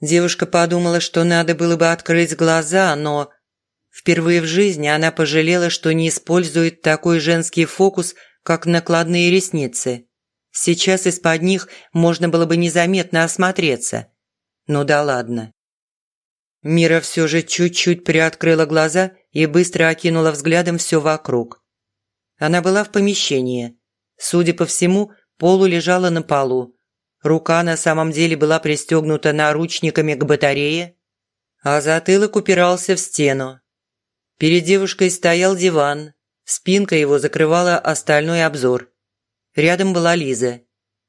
Девушка подумала, что надо было бы открыть глаза, но... Впервые в жизни она пожалела, что не использует такой женский фокус, как накладные ресницы. Сейчас из-под них можно было бы незаметно осмотреться. Ну да ладно. Мира все же чуть-чуть приоткрыла глаза и быстро окинула взглядом все вокруг. Она была в помещении. Судя по всему, Полу лежала на полу. Рука на самом деле была пристегнута наручниками к батарее, а затылок упирался в стену. Перед девушкой стоял диван, спинка его закрывала остальной обзор. Рядом была Лиза,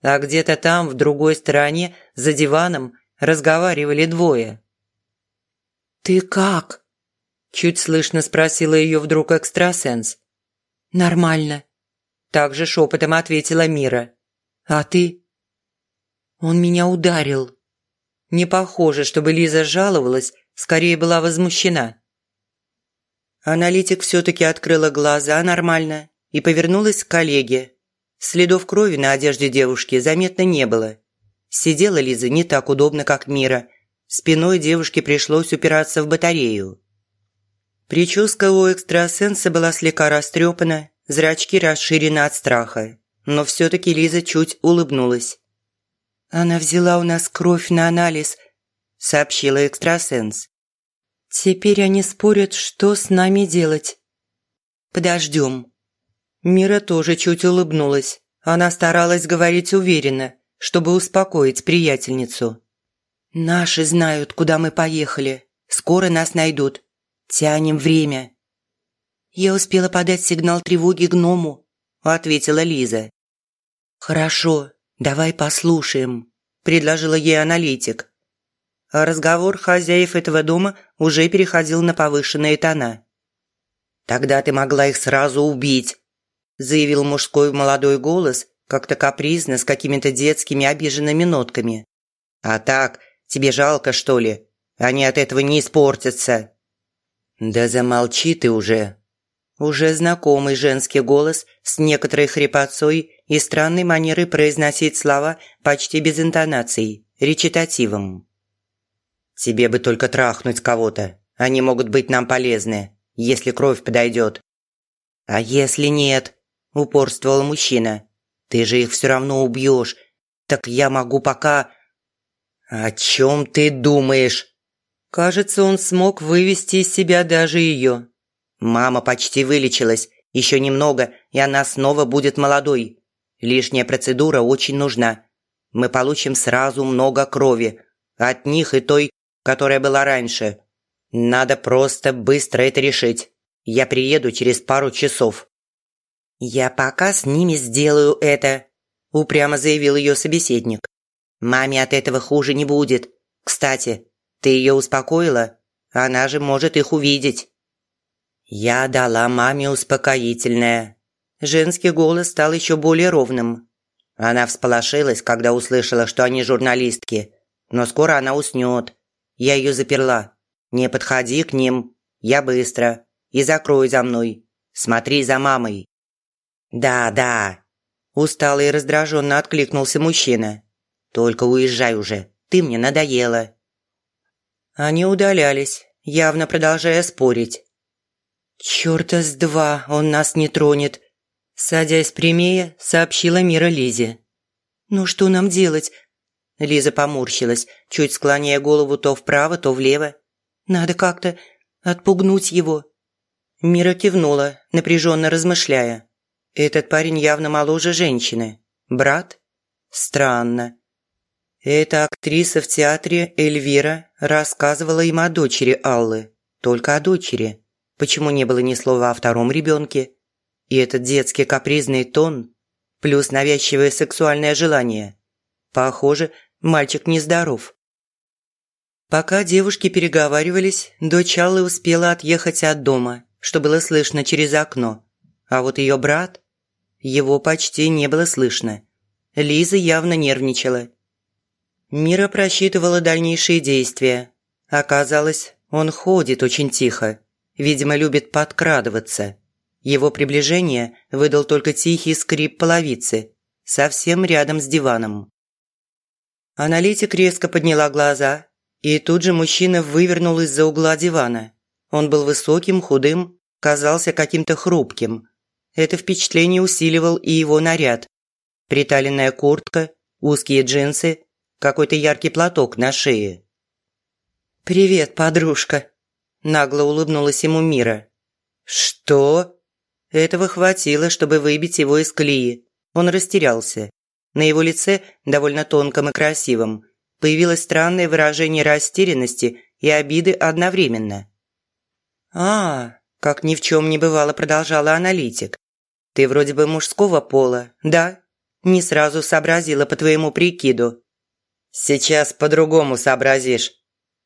а где-то там, в другой стороне, за диваном, разговаривали двое. «Ты как?» – чуть слышно спросила ее вдруг экстрасенс. «Нормально», – также шепотом ответила Мира. «А ты?» «Он меня ударил». Не похоже, чтобы Лиза жаловалась, скорее была возмущена. Аналитик все-таки открыла глаза нормально и повернулась к коллеге. Следов крови на одежде девушки заметно не было. Сидела Лиза не так удобно, как Мира. Спиной девушке пришлось упираться в батарею. Прическа у экстрасенса была слегка растрепана, зрачки расширены от страха. Но все-таки Лиза чуть улыбнулась. «Она взяла у нас кровь на анализ», – сообщила экстрасенс. «Теперь они спорят, что с нами делать». «Подождем». Мира тоже чуть улыбнулась. Она старалась говорить уверенно, чтобы успокоить приятельницу. «Наши знают, куда мы поехали. Скоро нас найдут. Тянем время». «Я успела подать сигнал тревоги гному», – ответила Лиза. «Хорошо, давай послушаем», – предложила ей аналитик. А разговор хозяев этого дома уже переходил на повышенные тона. «Тогда ты могла их сразу убить», – заявил мужской молодой голос, как-то капризно, с какими-то детскими обиженными нотками. «А так, тебе жалко, что ли? Они от этого не испортятся». «Да замолчи ты уже!» Уже знакомый женский голос с некоторой хрипотцой и странной манерой произносить слова почти без интонаций, речитативом. «Тебе бы только трахнуть кого-то. Они могут быть нам полезны, если кровь подойдет». «А если нет?» – упорствовал мужчина. «Ты же их все равно убьешь. Так я могу пока...» «О чем ты думаешь?» Кажется, он смог вывести из себя даже ее. Мама почти вылечилась. Еще немного, и она снова будет молодой. Лишняя процедура очень нужна. Мы получим сразу много крови. От них и той, которая была раньше. Надо просто быстро это решить. Я приеду через пару часов». «Я пока с ними сделаю это», – упрямо заявил ее собеседник. «Маме от этого хуже не будет. Кстати, ты ее успокоила? Она же может их увидеть». Я дала маме успокоительное. Женский голос стал еще более ровным. Она всполошилась, когда услышала, что они журналистки. Но скоро она уснет. Я ее заперла. Не подходи к ним. Я быстро. И закрой за мной. Смотри за мамой. Да, да. Устало и раздраженно откликнулся мужчина. Только уезжай уже. Ты мне надоела. Они удалялись, явно продолжая спорить. «Чёрта с два, он нас не тронет», – садясь прямее, сообщила Мира Лизе. «Ну что нам делать?» Лиза поморщилась, чуть склоняя голову то вправо, то влево. «Надо как-то отпугнуть его». Мира кивнула, напряженно размышляя. «Этот парень явно моложе женщины. Брат? Странно. Эта актриса в театре Эльвира рассказывала им о дочери Аллы. Только о дочери. Почему не было ни слова о втором ребенке? И этот детский капризный тон, плюс навязчивое сексуальное желание. Похоже, мальчик нездоров. Пока девушки переговаривались, дочь Аллы успела отъехать от дома, что было слышно через окно. А вот ее брат... Его почти не было слышно. Лиза явно нервничала. Мира просчитывала дальнейшие действия. Оказалось, он ходит очень тихо, Видимо, любит подкрадываться. Его приближение выдал только тихий скрип половицы, совсем рядом с диваном. Аналитик резко подняла глаза, и тут же мужчина вывернул из-за угла дивана. Он был высоким, худым, казался каким-то хрупким. Это впечатление усиливал и его наряд. Приталенная куртка, узкие джинсы, какой-то яркий платок на шее. «Привет, подружка!» Нагло улыбнулась ему Мира. «Что?» Этого хватило, чтобы выбить его из колеи. Он растерялся. На его лице, довольно тонком и красивом, появилось странное выражение растерянности и обиды одновременно. «А, как ни в чем не бывало, продолжала аналитик. Ты вроде бы мужского пола, да? Не сразу сообразила по твоему прикиду. Сейчас по-другому сообразишь.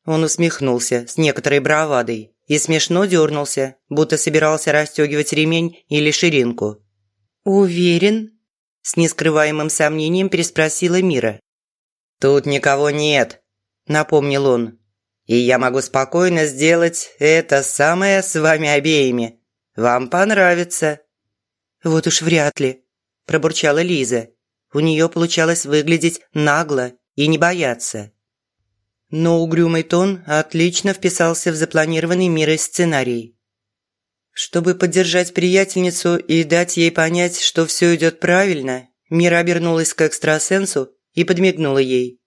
Он усмехнулся с некоторой бравадой и смешно дернулся, будто собирался расстегивать ремень или ширинку. «Уверен?» – с нескрываемым сомнением переспросила Мира. «Тут никого нет», – напомнил он. «И я могу спокойно сделать это самое с вами обеими. Вам понравится». «Вот уж вряд ли», – пробурчала Лиза. У нее получалось выглядеть нагло и не бояться. Но угрюмый тон отлично вписался в запланированный мирой сценарий. Чтобы поддержать приятельницу и дать ей понять, что все идет правильно, Мира обернулась к экстрасенсу и подмигнула ей.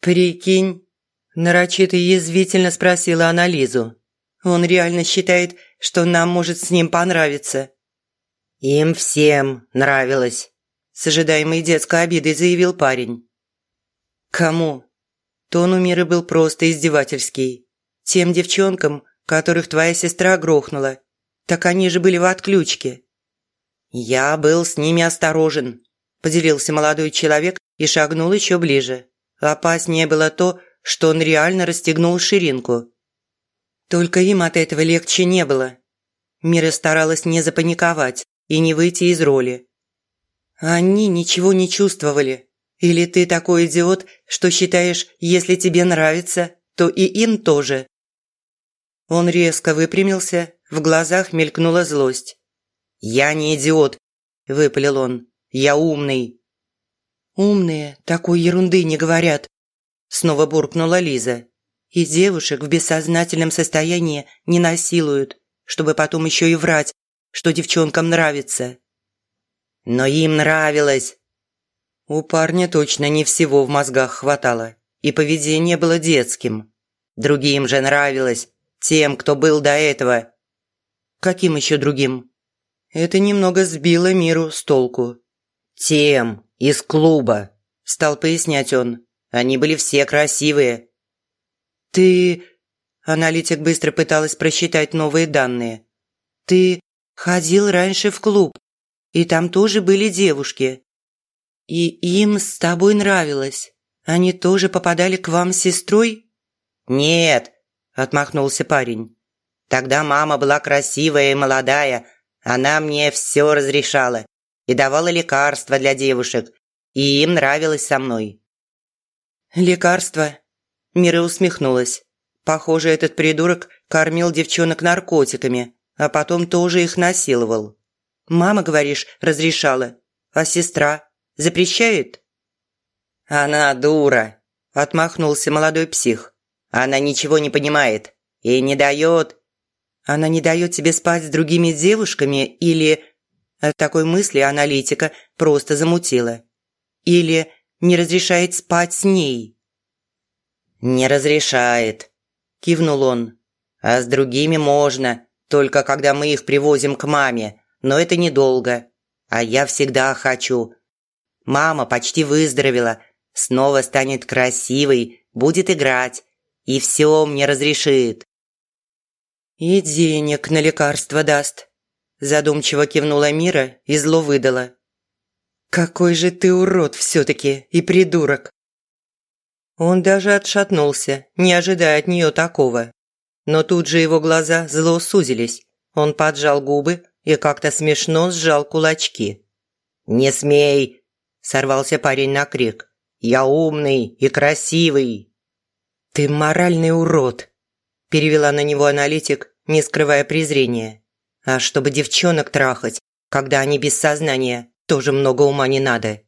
«Прикинь?» – нарочито и язвительно спросила она Лизу. «Он реально считает, что нам может с ним понравиться». «Им всем нравилось», – с ожидаемой детской обидой заявил парень. «Кому?» Тон у Миры был просто издевательский. «Тем девчонкам, которых твоя сестра грохнула. Так они же были в отключке». «Я был с ними осторожен», – поделился молодой человек и шагнул еще ближе. Опаснее было то, что он реально расстегнул ширинку. Только им от этого легче не было. Мира старалась не запаниковать и не выйти из роли. Они ничего не чувствовали. Или ты такой идиот, что считаешь, если тебе нравится, то и им тоже? Он резко выпрямился, в глазах мелькнула злость. «Я не идиот», – выпалил он. «Я умный». «Умные такой ерунды не говорят», – снова буркнула Лиза. «И девушек в бессознательном состоянии не насилуют, чтобы потом еще и врать, что девчонкам нравится». «Но им нравилось», у парня точно не всего в мозгах хватало, и поведение было детским. Другим же нравилось, тем, кто был до этого. Каким еще другим? Это немного сбило миру с толку. Тем, из клуба, стал пояснять он. Они были все красивые. Ты... Аналитик быстро пыталась просчитать новые данные. Ты ходил раньше в клуб, и там тоже были девушки. «И им с тобой нравилось? Они тоже попадали к вам с сестрой?» «Нет», – отмахнулся парень. «Тогда мама была красивая и молодая. Она мне все разрешала и давала лекарства для девушек, и им нравилось со мной». «Лекарства?» Мира усмехнулась. Похоже, этот придурок кормил девчонок наркотиками, а потом тоже их насиловал. «Мама, говоришь, разрешала, а сестра?» Запрещает?» «Она дура», – отмахнулся молодой псих. «Она ничего не понимает и не дает...» «Она не дает тебе спать с другими девушками или...» От такой мысли аналитика просто замутила. «Или не разрешает спать с ней?» «Не разрешает», – кивнул он. «А с другими можно, только когда мы их привозим к маме, но это недолго. А я всегда хочу, Мама почти выздоровела, снова станет красивой, будет играть и все мне разрешит». «И денег на лекарство даст», – задумчиво кивнула Мира и зло выдала. «Какой же ты урод все-таки и придурок!» Он даже отшатнулся, не ожидая от нее такого. Но тут же его глаза зло сузились. Он поджал губы и как-то смешно сжал кулачки. «Не смей!» Сорвался парень на крик. «Я умный и красивый!» «Ты моральный урод!» – перевела на него аналитик, не скрывая презрения. «А чтобы девчонок трахать, когда они без сознания, тоже много ума не надо».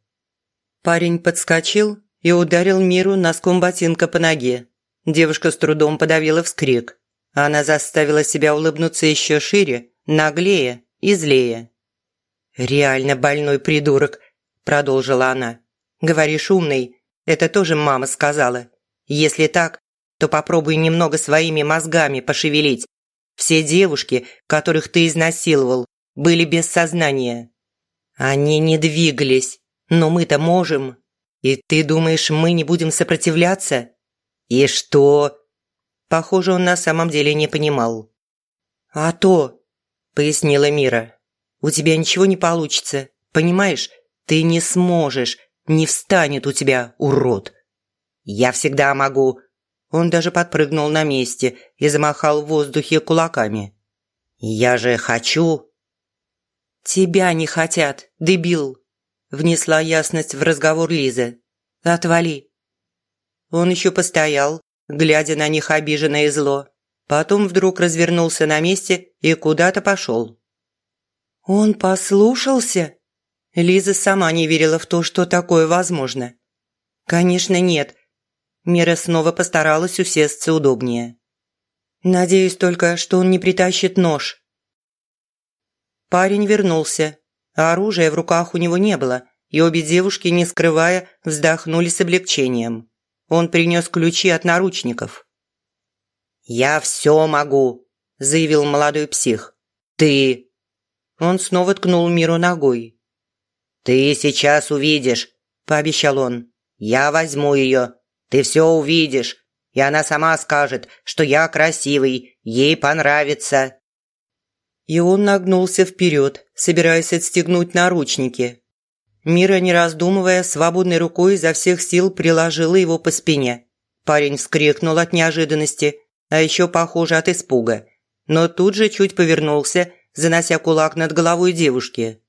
Парень подскочил и ударил Миру носком ботинка по ноге. Девушка с трудом подавила вскрик. Она заставила себя улыбнуться еще шире, наглее и злее. «Реально больной придурок, – продолжила она. «Говоришь, умный. Это тоже мама сказала. Если так, то попробуй немного своими мозгами пошевелить. Все девушки, которых ты изнасиловал, были без сознания. Они не двигались, Но мы-то можем. И ты думаешь, мы не будем сопротивляться? И что? Похоже, он на самом деле не понимал. А то, пояснила Мира. У тебя ничего не получится. Понимаешь? Ты не сможешь. Не встанет у тебя, урод. Я всегда могу. Он даже подпрыгнул на месте и замахал в воздухе кулаками. Я же хочу. Тебя не хотят, дебил. Внесла ясность в разговор Лиза. Отвали. Он еще постоял, глядя на них обиженное зло. Потом вдруг развернулся на месте и куда-то пошел. «Он послушался?» Лиза сама не верила в то, что такое возможно. «Конечно, нет». Мира снова постаралась усесться удобнее. «Надеюсь только, что он не притащит нож». Парень вернулся, а оружия в руках у него не было, и обе девушки, не скрывая, вздохнули с облегчением. Он принес ключи от наручников. «Я все могу», – заявил молодой псих. «Ты...» Он снова ткнул Миру ногой. «Ты сейчас увидишь», – пообещал он. «Я возьму ее. Ты все увидишь. И она сама скажет, что я красивый, ей понравится». И он нагнулся вперед, собираясь отстегнуть наручники. Мира, не раздумывая, свободной рукой изо всех сил приложила его по спине. Парень вскрикнул от неожиданности, а еще, похоже, от испуга. Но тут же чуть повернулся, занося кулак над головой девушки.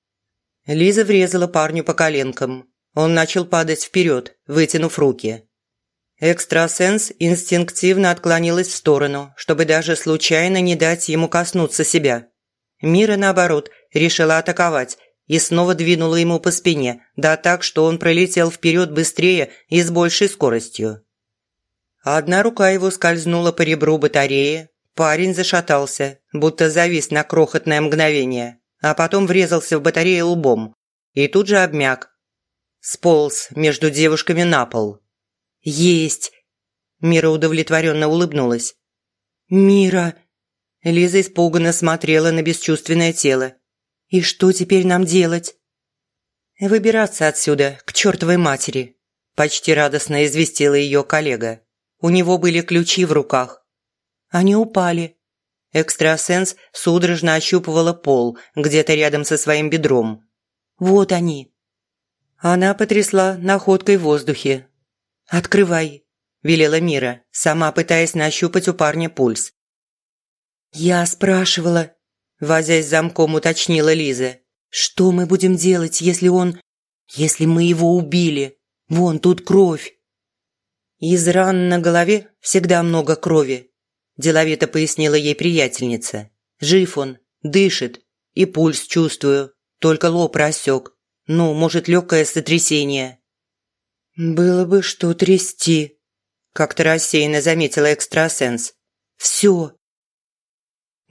Лиза врезала парню по коленкам. Он начал падать вперед, вытянув руки. Экстрасенс инстинктивно отклонилась в сторону, чтобы даже случайно не дать ему коснуться себя. Мира, наоборот, решила атаковать и снова двинула ему по спине, да так, что он пролетел вперед быстрее и с большей скоростью. Одна рука его скользнула по ребру батареи, парень зашатался, будто завис на крохотное мгновение, а потом врезался в батарею лбом и тут же обмяк. Сполз между девушками на пол. «Есть!» Мира удовлетворенно улыбнулась. «Мира!» Лиза испуганно смотрела на бесчувственное тело. «И что теперь нам делать?» «Выбираться отсюда, к чертовой матери», – почти радостно известила ее коллега. У него были ключи в руках. Они упали. Экстрасенс судорожно ощупывала пол где-то рядом со своим бедром. «Вот они». Она потрясла находкой в воздухе. «Открывай», – велела Мира, сама пытаясь нащупать у парня пульс. «Я спрашивала», – возясь замком, уточнила Лиза. «Что мы будем делать, если он... если мы его убили? Вон тут кровь». «Из ран на голове всегда много крови», – деловито пояснила ей приятельница. «Жив он, дышит, и пульс чувствую, только лоб рассек. Ну, может, легкое сотрясение». «Было бы что трясти», – как-то рассеянно заметила экстрасенс. «Все,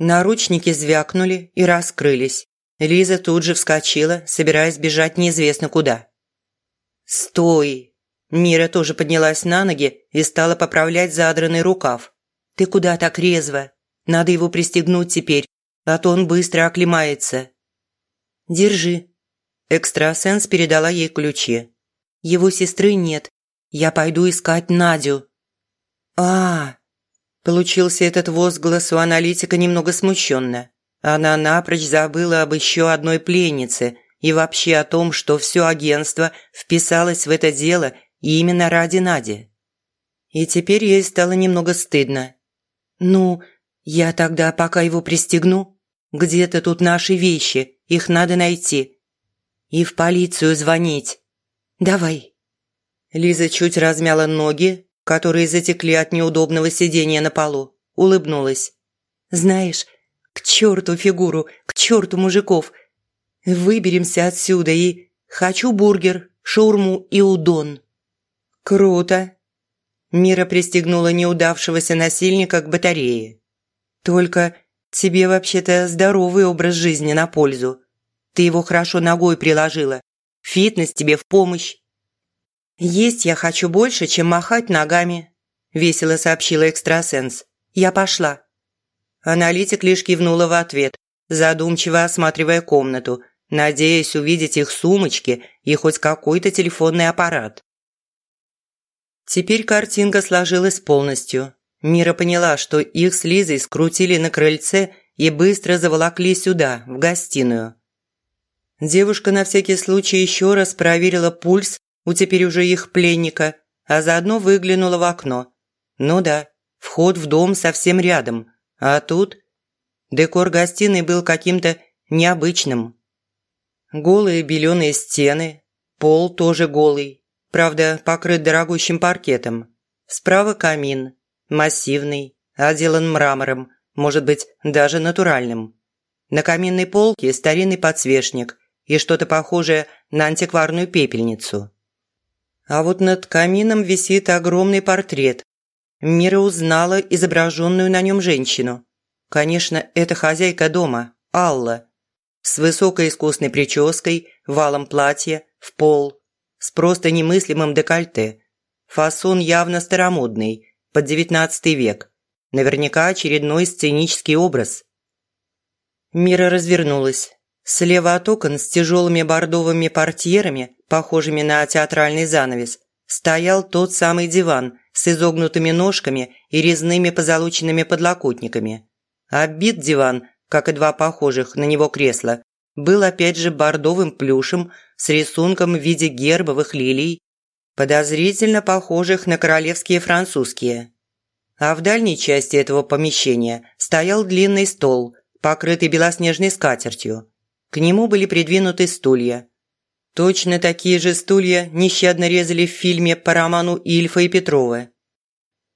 Наручники звякнули и раскрылись. Лиза тут же вскочила, собираясь бежать неизвестно куда. «Стой!» Мира тоже поднялась на ноги и стала поправлять задранный рукав. «Ты куда так резво? Надо его пристегнуть теперь, а то он быстро оклемается». «Держи». Экстрасенс передала ей ключи. «Его сестры нет. Я пойду искать Надю». «А, Получился этот возглас у аналитика немного смущенно. Она напрочь забыла об еще одной пленнице и вообще о том, что все агентство вписалось в это дело именно ради Нади. И теперь ей стало немного стыдно. «Ну, я тогда пока его пристегну. Где-то тут наши вещи, их надо найти. И в полицию звонить. Давай». Лиза чуть размяла ноги которые затекли от неудобного сидения на полу, улыбнулась. «Знаешь, к черту фигуру, к черту мужиков. Выберемся отсюда и... Хочу бургер, шаурму и удон». «Круто!» Мира пристегнула неудавшегося насильника к батарее. «Только тебе вообще-то здоровый образ жизни на пользу. Ты его хорошо ногой приложила. Фитнес тебе в помощь. «Есть я хочу больше, чем махать ногами», – весело сообщила экстрасенс. «Я пошла». Аналитик лишь кивнула в ответ, задумчиво осматривая комнату, надеясь увидеть их сумочки и хоть какой-то телефонный аппарат. Теперь картинка сложилась полностью. Мира поняла, что их с Лизой скрутили на крыльце и быстро заволокли сюда, в гостиную. Девушка на всякий случай еще раз проверила пульс у теперь уже их пленника, а заодно выглянула в окно. Ну да, вход в дом совсем рядом, а тут... Декор гостиной был каким-то необычным. Голые беленые стены, пол тоже голый, правда, покрыт дорогущим паркетом. Справа камин, массивный, отделан мрамором, может быть, даже натуральным. На каминной полке старинный подсвечник и что-то похожее на антикварную пепельницу. А вот над камином висит огромный портрет. Мира узнала изображенную на нем женщину. Конечно, это хозяйка дома, Алла. С высокой искусной прической, валом платья, в пол, с просто немыслимым декольте. Фасон явно старомодный, под девятнадцатый век. Наверняка очередной сценический образ. Мира развернулась. Слева от окон с тяжелыми бордовыми портьерами, похожими на театральный занавес, стоял тот самый диван с изогнутыми ножками и резными позолоченными подлокотниками. Оббит диван, как и два похожих на него кресла, был опять же бордовым плюшем с рисунком в виде гербовых лилий, подозрительно похожих на королевские французские. А в дальней части этого помещения стоял длинный стол, покрытый белоснежной скатертью. К нему были придвинуты стулья. Точно такие же стулья нещадно резали в фильме по роману Ильфа и Петрова.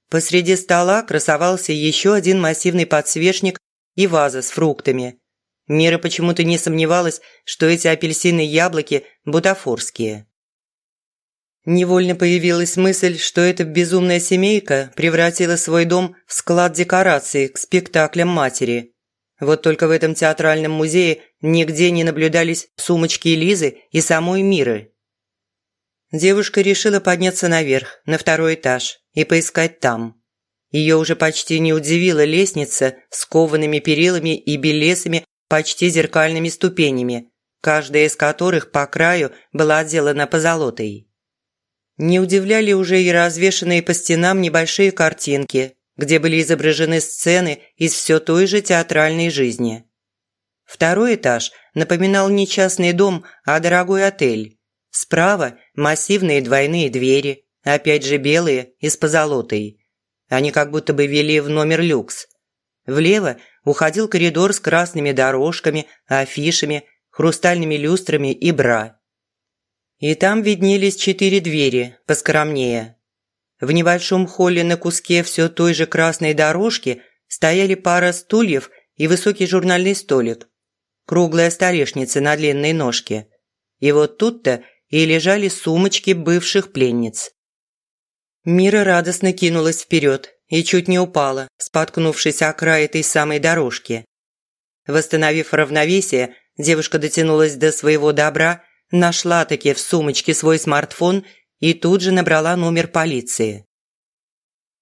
Посреди стола красовался еще один массивный подсвечник и ваза с фруктами. Мира почему-то не сомневалась, что эти апельсины и яблоки бутафорские. Невольно появилась мысль, что эта безумная семейка превратила свой дом в склад декораций к спектаклям матери. Вот только в этом театральном музее нигде не наблюдались сумочки Лизы и самой Миры. Девушка решила подняться наверх, на второй этаж, и поискать там. Ее уже почти не удивила лестница с коваными перилами и белесами почти зеркальными ступенями, каждая из которых по краю была отделана позолотой. Не удивляли уже и развешанные по стенам небольшие картинки, где были изображены сцены из все той же театральной жизни. Второй этаж напоминал не частный дом, а дорогой отель. Справа массивные двойные двери, опять же белые и с позолотой. Они как будто бы вели в номер люкс. Влево уходил коридор с красными дорожками, афишами, хрустальными люстрами и бра. И там виднелись четыре двери, поскромнее. В небольшом холле на куске все той же красной дорожки стояли пара стульев и высокий журнальный столик. Круглая столешница на длинной ножке. И вот тут-то и лежали сумочки бывших пленниц. Мира радостно кинулась вперед и чуть не упала, споткнувшись о край этой самой дорожки. Восстановив равновесие, девушка дотянулась до своего добра Нашла-таки в сумочке свой смартфон и тут же набрала номер полиции.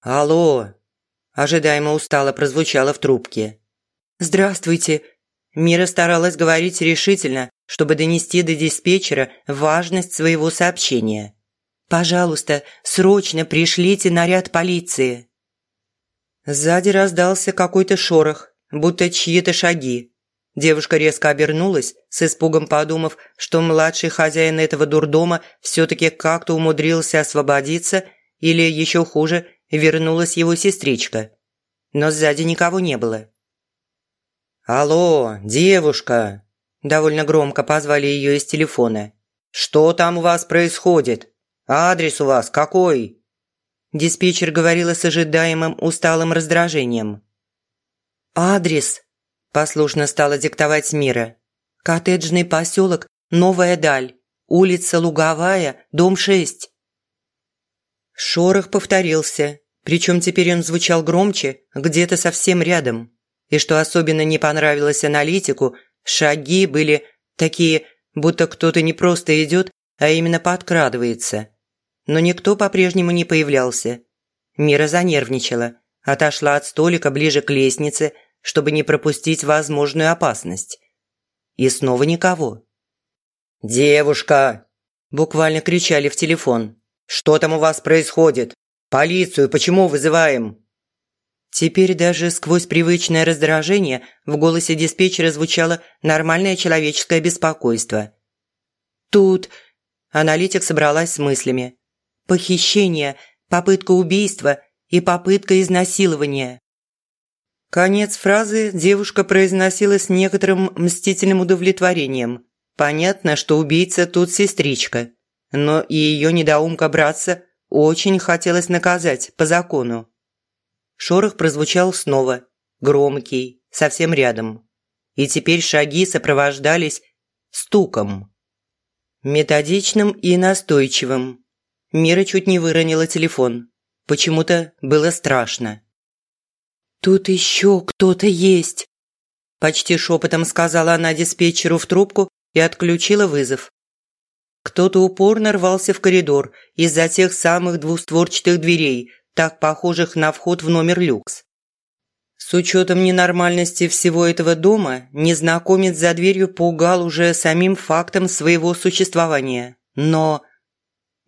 «Алло!» – ожидаемо устало прозвучало в трубке. «Здравствуйте!» Мира старалась говорить решительно, чтобы донести до диспетчера важность своего сообщения. «Пожалуйста, срочно пришлите наряд полиции!» Сзади раздался какой-то шорох, будто чьи-то шаги. Девушка резко обернулась, с испугом подумав, что младший хозяин этого дурдома все-таки как-то умудрился освободиться или, еще хуже, вернулась его сестричка. Но сзади никого не было. «Алло, девушка!» – довольно громко позвали ее из телефона. «Что там у вас происходит? Адрес у вас какой?» Диспетчер говорила с ожидаемым усталым раздражением. «Адрес!» Послушно стала диктовать Мира. «Коттеджный поселок Новая Даль. Улица Луговая, дом 6». Шорох повторился, причем теперь он звучал громче, где-то совсем рядом. И что особенно не понравилось аналитику, шаги были такие, будто кто-то не просто идет, а именно подкрадывается. Но никто по-прежнему не появлялся. Мира занервничала, отошла от столика ближе к лестнице, чтобы не пропустить возможную опасность. И снова никого. «Девушка!» – буквально кричали в телефон. «Что там у вас происходит? Полицию почему вызываем?» Теперь даже сквозь привычное раздражение в голосе диспетчера звучало нормальное человеческое беспокойство. «Тут...» – аналитик собралась с мыслями. «Похищение, попытка убийства и попытка изнасилования». Конец фразы девушка произносила с некоторым мстительным удовлетворением. Понятно, что убийца тут сестричка, но и ее недоумка-братца очень хотелось наказать по закону. Шорох прозвучал снова, громкий, совсем рядом. И теперь шаги сопровождались стуком. Методичным и настойчивым. Мира чуть не выронила телефон. Почему-то было страшно. «Тут еще кто-то есть!» Почти шепотом сказала она диспетчеру в трубку и отключила вызов. Кто-то упорно рвался в коридор из-за тех самых двустворчатых дверей, так похожих на вход в номер люкс. С учетом ненормальности всего этого дома, незнакомец за дверью пугал уже самим фактом своего существования. Но...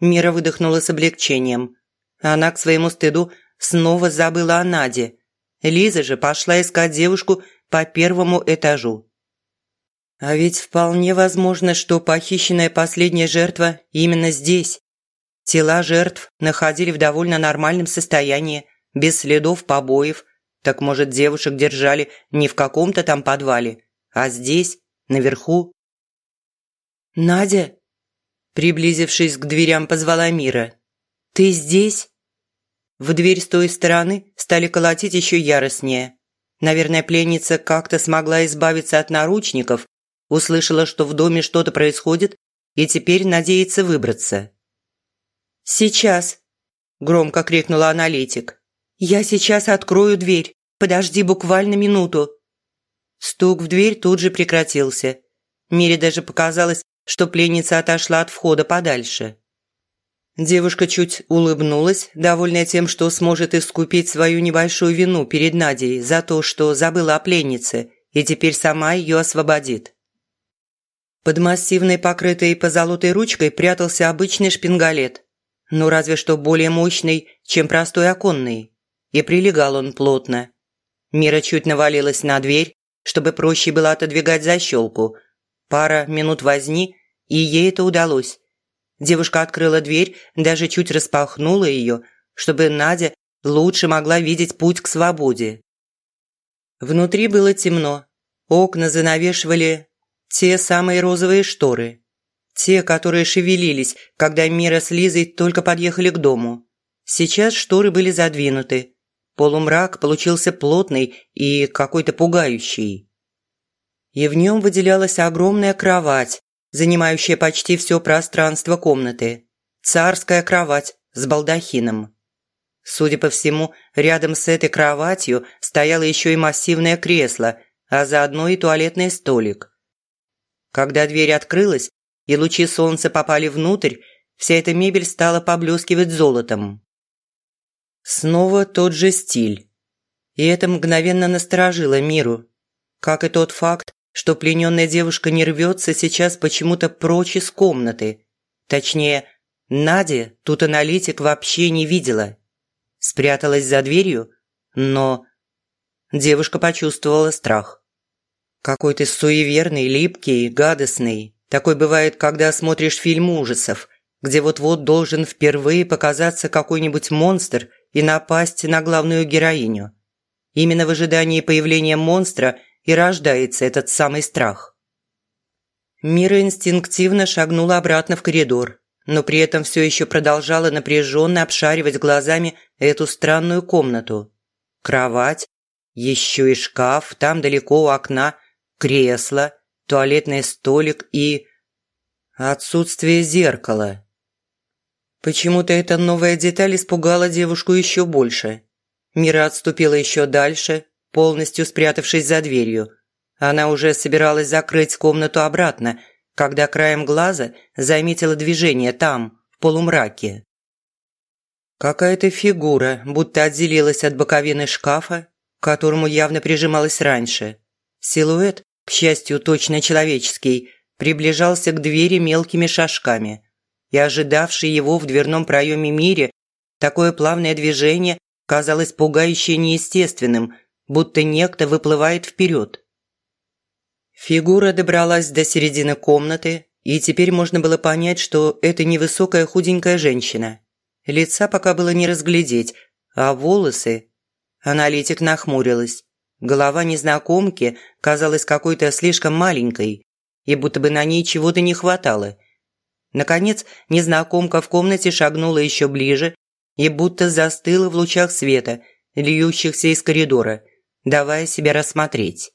Мира выдохнула с облегчением. Она к своему стыду снова забыла о Наде. Лиза же пошла искать девушку по первому этажу. А ведь вполне возможно, что похищенная последняя жертва именно здесь, Тела жертв находили в довольно нормальном состоянии, без следов побоев. Так, может, девушек держали не в каком-то там подвале, а здесь, наверху? «Надя?» Приблизившись к дверям, позвала Мира. «Ты здесь?» В дверь с той стороны стали колотить еще яростнее. Наверное, пленница как-то смогла избавиться от наручников, услышала, что в доме что-то происходит и теперь надеется выбраться. «Сейчас!» – громко крикнула аналитик. «Я сейчас открою дверь. Подожди буквально минуту». Стук в дверь тут же прекратился. Мире даже показалось, что пленница отошла от входа подальше. Девушка чуть улыбнулась, довольная тем, что сможет искупить свою небольшую вину перед Надей за то, что забыла о пленнице, и теперь сама ее освободит. Под массивной, покрытой позолотой ручкой прятался обычный шпингалет ну разве что более мощный, чем простой оконный. И прилегал он плотно. Мира чуть навалилась на дверь, чтобы проще было отодвигать защелку. Пара минут возни, и ей это удалось. Девушка открыла дверь, даже чуть распахнула ее, чтобы Надя лучше могла видеть путь к свободе. Внутри было темно. Окна занавешивали те самые розовые шторы. Те, которые шевелились, когда Мира с Лизой только подъехали к дому. Сейчас шторы были задвинуты. Полумрак получился плотный и какой-то пугающий. И в нем выделялась огромная кровать, занимающая почти все пространство комнаты. Царская кровать с балдахином. Судя по всему, рядом с этой кроватью стояло еще и массивное кресло, а заодно и туалетный столик. Когда дверь открылась, и лучи солнца попали внутрь, вся эта мебель стала поблескивать золотом. Снова тот же стиль. И это мгновенно насторожило миру. Как и тот факт, что плененная девушка не рвется сейчас почему-то прочь из комнаты. Точнее, Надя тут аналитик вообще не видела. Спряталась за дверью, но... Девушка почувствовала страх. Какой-то суеверный, липкий, гадостный, такой бывает, когда смотришь фильм ужасов, где вот-вот должен впервые показаться какой-нибудь монстр и напасть на главную героиню. Именно в ожидании появления монстра и рождается этот самый страх. Мира инстинктивно шагнула обратно в коридор, но при этом все еще продолжала напряженно обшаривать глазами эту странную комнату. Кровать, еще и шкаф, там далеко у окна, кресло – туалетный столик и... отсутствие зеркала. Почему-то эта новая деталь испугала девушку еще больше. Мира отступила еще дальше, полностью спрятавшись за дверью. Она уже собиралась закрыть комнату обратно, когда краем глаза заметила движение там, в полумраке. Какая-то фигура будто отделилась от боковины шкафа, к которому явно прижималась раньше. Силуэт к счастью, точно человеческий, приближался к двери мелкими шажками. И ожидавший его в дверном проеме мире такое плавное движение казалось пугающе неестественным, будто некто выплывает вперед. Фигура добралась до середины комнаты, и теперь можно было понять, что это невысокая худенькая женщина. Лица пока было не разглядеть, а волосы... Аналитик нахмурилась. Голова незнакомки казалась какой-то слишком маленькой, и будто бы на ней чего-то не хватало. Наконец, незнакомка в комнате шагнула еще ближе и будто застыла в лучах света, льющихся из коридора, давая себя рассмотреть.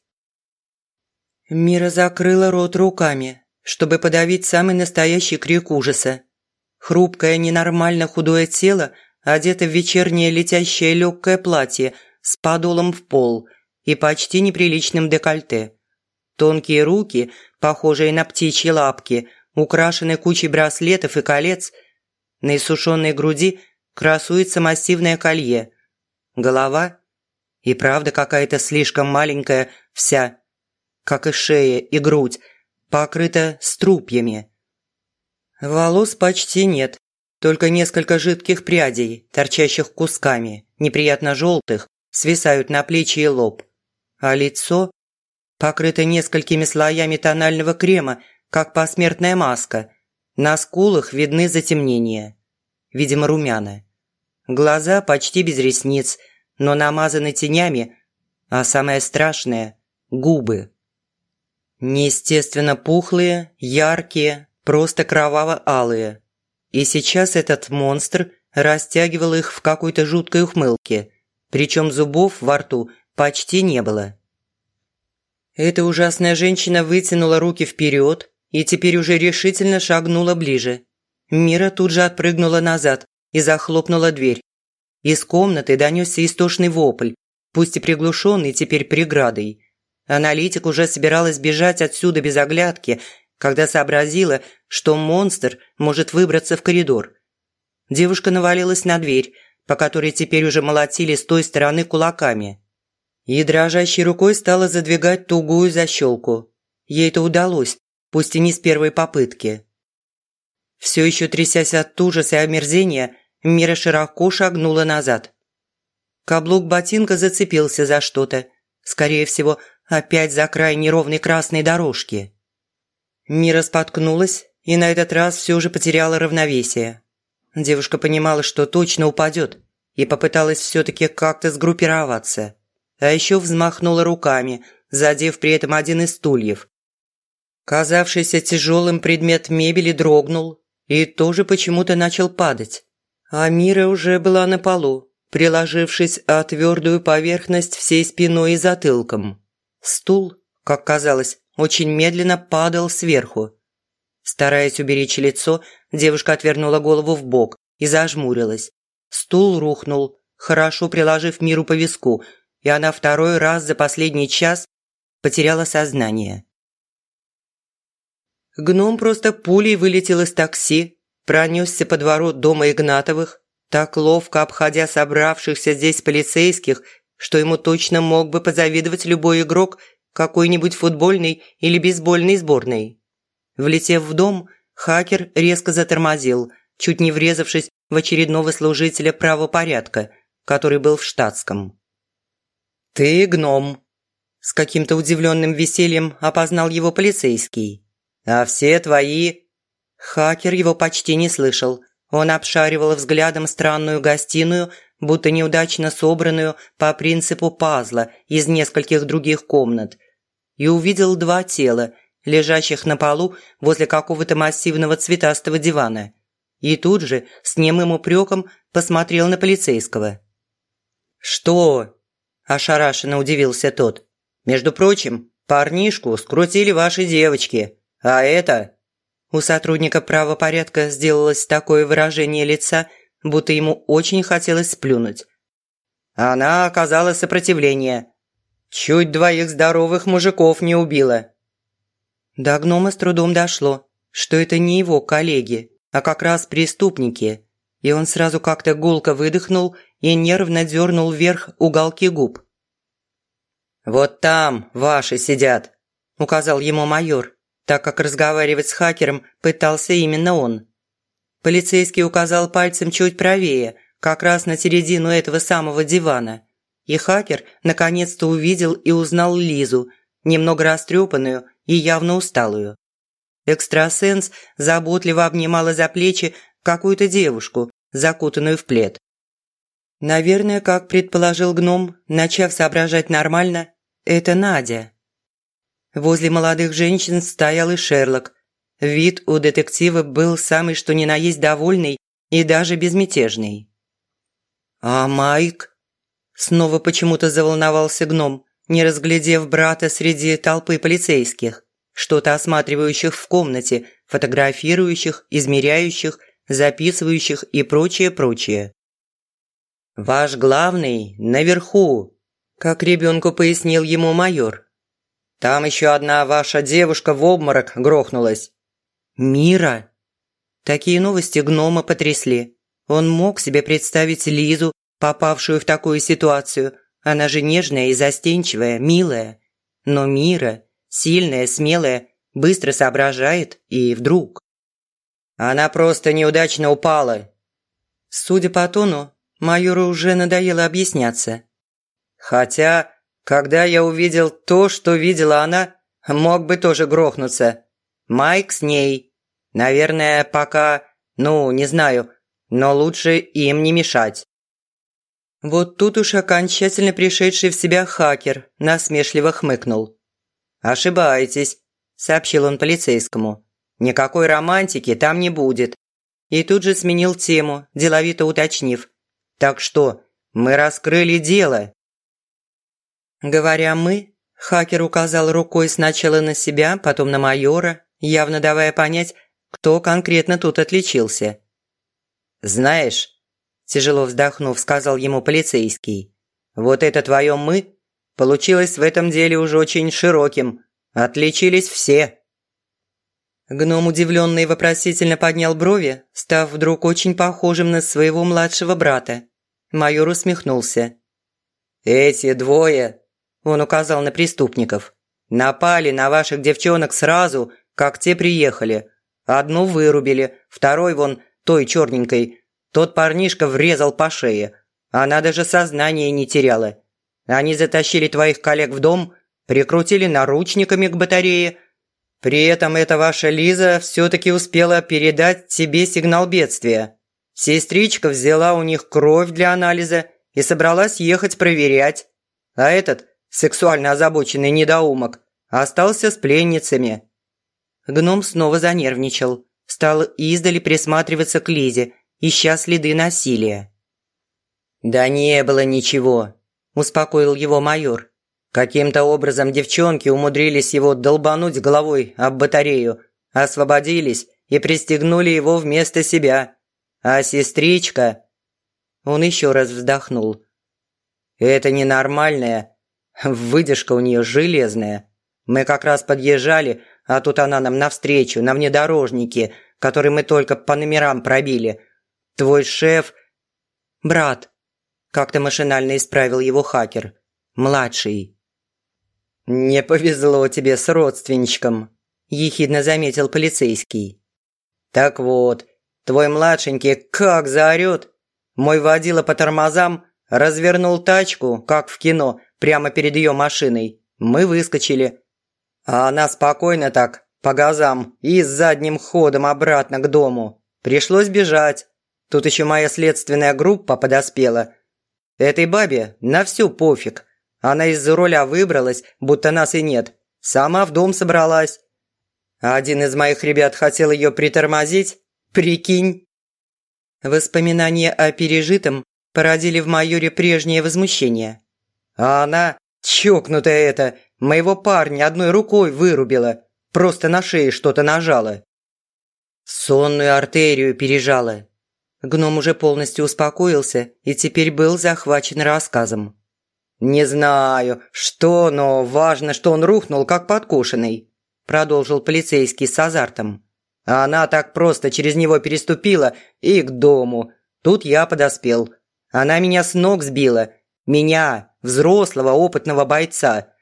Мира закрыла рот руками, чтобы подавить самый настоящий крик ужаса. Хрупкое, ненормально худое тело, одето в вечернее летящее легкое платье с подолом в пол и почти неприличным декольте. Тонкие руки, похожие на птичьи лапки, украшены кучей браслетов и колец. На иссушенной груди красуется массивное колье. Голова и правда какая-то слишком маленькая вся, как и шея и грудь, покрыта струпьями. Волос почти нет, только несколько жидких прядей, торчащих кусками, неприятно желтых, свисают на плечи и лоб. А лицо покрыто несколькими слоями тонального крема, как посмертная маска. На скулах видны затемнения. Видимо, румяна. Глаза почти без ресниц, но намазаны тенями, а самое страшное – губы. Неестественно пухлые, яркие, просто кроваво-алые. И сейчас этот монстр растягивал их в какой-то жуткой ухмылке, причем зубов во рту почти не было. Эта ужасная женщина вытянула руки вперед и теперь уже решительно шагнула ближе. Мира тут же отпрыгнула назад и захлопнула дверь. Из комнаты донесся истошный вопль, пусть и приглушенный теперь преградой. Аналитик уже собиралась бежать отсюда без оглядки, когда сообразила, что монстр может выбраться в коридор. Девушка навалилась на дверь, по которой теперь уже молотили с той стороны кулаками. И дрожащей рукой стала задвигать тугую защелку. Ей это удалось, пусть и не с первой попытки. Все еще трясясь от ужаса и омерзения, Мира широко шагнула назад. Каблук ботинка зацепился за что-то. Скорее всего, опять за край неровной красной дорожки. Мира споткнулась и на этот раз все же потеряла равновесие. Девушка понимала, что точно упадет, и попыталась все-таки как-то сгруппироваться. А еще взмахнула руками, задев при этом один из стульев. Казавшийся тяжелым предмет мебели дрогнул и тоже почему-то начал падать. А Мира уже была на полу, приложившись о твердую поверхность всей спиной и затылком. Стул, как казалось, очень медленно падал сверху. Стараясь уберечь лицо, девушка отвернула голову в бок и зажмурилась. Стул рухнул, хорошо приложив миру по виску, и она второй раз за последний час потеряла сознание. Гном просто пулей вылетел из такси, пронесся по двору дома Игнатовых, так ловко обходя собравшихся здесь полицейских, что ему точно мог бы позавидовать любой игрок какой-нибудь футбольной или бейсбольной сборной. Влетев в дом, хакер резко затормозил, чуть не врезавшись в очередного служителя правопорядка, который был в штатском. «Ты гном», – с каким-то удивленным весельем опознал его полицейский. «А все твои...» Хакер его почти не слышал. Он обшаривал взглядом странную гостиную, будто неудачно собранную по принципу пазла из нескольких других комнат, и увидел два тела, лежащих на полу возле какого-то массивного цветастого дивана. И тут же с немым упреком посмотрел на полицейского. «Что?» – ошарашенно удивился тот. «Между прочим, парнишку скрутили ваши девочки, а это...» У сотрудника правопорядка сделалось такое выражение лица – будто ему очень хотелось сплюнуть. Она оказала сопротивление. Чуть двоих здоровых мужиков не убила. До гнома с трудом дошло, что это не его коллеги, а как раз преступники. И он сразу как-то гулко выдохнул и нервно дернул вверх уголки губ. «Вот там ваши сидят», – указал ему майор. Так как разговаривать с хакером пытался именно он. Полицейский указал пальцем чуть правее, как раз на середину этого самого дивана. И хакер наконец-то увидел и узнал Лизу, немного растрепанную и явно усталую. Экстрасенс заботливо обнимала за плечи какую-то девушку, закутанную в плед. Наверное, как предположил гном, начав соображать нормально, это Надя. Возле молодых женщин стоял и Шерлок. Вид у детектива был самый что ни на есть довольный и даже безмятежный. «А Майк?» Снова почему-то заволновался гном, не разглядев брата среди толпы полицейских, что-то осматривающих в комнате, фотографирующих, измеряющих, записывающих и прочее-прочее. «Ваш главный наверху», как ребенку пояснил ему майор. «Там еще одна ваша девушка в обморок грохнулась». «Мира?» Такие новости гнома потрясли. Он мог себе представить Лизу, попавшую в такую ситуацию. Она же нежная и застенчивая, милая. Но Мира, сильная, смелая, быстро соображает и вдруг... Она просто неудачно упала. Судя по тону, майору уже надоело объясняться. Хотя, когда я увидел то, что видела она, мог бы тоже грохнуться. Майк с ней. Наверное, пока, ну, не знаю, но лучше им не мешать. Вот тут уж окончательно пришедший в себя хакер насмешливо хмыкнул. «Ошибаетесь», – сообщил он полицейскому. «Никакой романтики там не будет». И тут же сменил тему, деловито уточнив. «Так что, мы раскрыли дело». Говоря «мы», хакер указал рукой сначала на себя, потом на майора, явно давая понять, кто конкретно тут отличился. «Знаешь», – тяжело вздохнув, сказал ему полицейский, «вот это твое «мы» получилось в этом деле уже очень широким. Отличились все». Гном удивленно и вопросительно поднял брови, став вдруг очень похожим на своего младшего брата. Майор усмехнулся. «Эти двое», – он указал на преступников, – «напали на ваших девчонок сразу, как те приехали. Одну вырубили, второй вон той черненькой. Тот парнишка врезал по шее. Она даже сознание не теряла. Они затащили твоих коллег в дом, прикрутили наручниками к батарее. При этом эта ваша Лиза все-таки успела передать тебе сигнал бедствия. Сестричка взяла у них кровь для анализа и собралась ехать проверять. А этот, сексуально озабоченный недоумок, остался с пленницами. Гном снова занервничал стал издали присматриваться к Лизе, ища следы насилия. «Да не было ничего», – успокоил его майор. Каким-то образом девчонки умудрились его долбануть головой об батарею, освободились и пристегнули его вместо себя. А сестричка... Он еще раз вздохнул. «Это ненормальная. Выдержка у нее железная. Мы как раз подъезжали, а тут она нам навстречу, на внедорожнике, который мы только по номерам пробили. Твой шеф...» «Брат», – как-то машинально исправил его хакер. «Младший». «Не повезло тебе с родственничком», – ехидно заметил полицейский. «Так вот, твой младшенький как заорет. Мой водила по тормозам, развернул тачку, как в кино, прямо перед ее машиной. Мы выскочили. А она спокойно так, по газам и с задним ходом обратно к дому. Пришлось бежать. Тут еще моя следственная группа подоспела. Этой бабе на всю пофиг. Она из-за руля выбралась, будто нас и нет. Сама в дом собралась. Один из моих ребят хотел ее притормозить. Прикинь. Воспоминания о пережитом породили в майоре прежнее возмущение. А она, чокнутая эта, Моего парня одной рукой вырубила. Просто на шее что-то нажала. Сонную артерию пережала. Гном уже полностью успокоился и теперь был захвачен рассказом. «Не знаю, что, но важно, что он рухнул, как подкушенный», продолжил полицейский с азартом. А она так просто через него переступила и к дому. Тут я подоспел. Она меня с ног сбила. Меня, взрослого опытного бойца.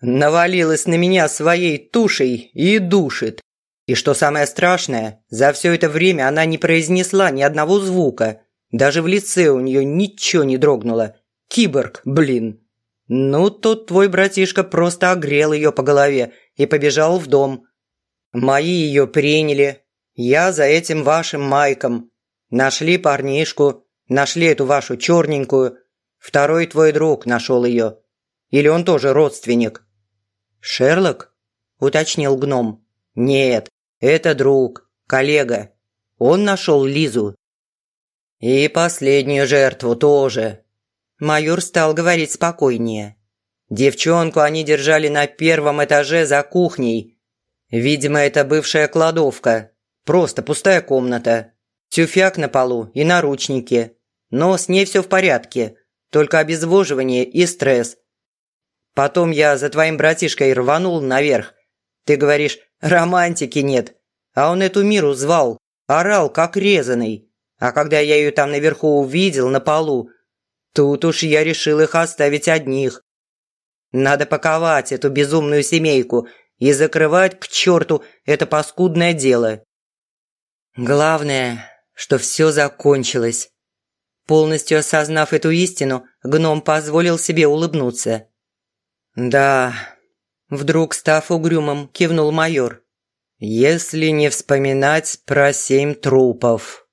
Навалилась на меня своей тушей и душит. И что самое страшное, за все это время она не произнесла ни одного звука. Даже в лице у нее ничего не дрогнуло. Киборг, блин. Ну, тут твой братишка просто огрел ее по голове и побежал в дом. Мои ее приняли. Я за этим вашим майком. Нашли парнишку, нашли эту вашу черненькую. Второй твой друг нашел ее. Или он тоже родственник? Шерлок? Уточнил гном. Нет, это друг, коллега. Он нашел Лизу. И последнюю жертву тоже. Майор стал говорить спокойнее. Девчонку они держали на первом этаже за кухней. Видимо, это бывшая кладовка. Просто пустая комната. Тюфяк на полу и наручники. Но с ней все в порядке. Только обезвоживание и стресс. Потом я за твоим братишкой рванул наверх. Ты говоришь, романтики нет. А он эту миру звал. Орал, как резаный. А когда я ее там наверху увидел, на полу, тут уж я решил их оставить одних. Надо паковать эту безумную семейку и закрывать к черту это паскудное дело. Главное, что все закончилось. Полностью осознав эту истину, гном позволил себе улыбнуться. «Да», – вдруг став угрюмым, кивнул майор. «Если не вспоминать про семь трупов».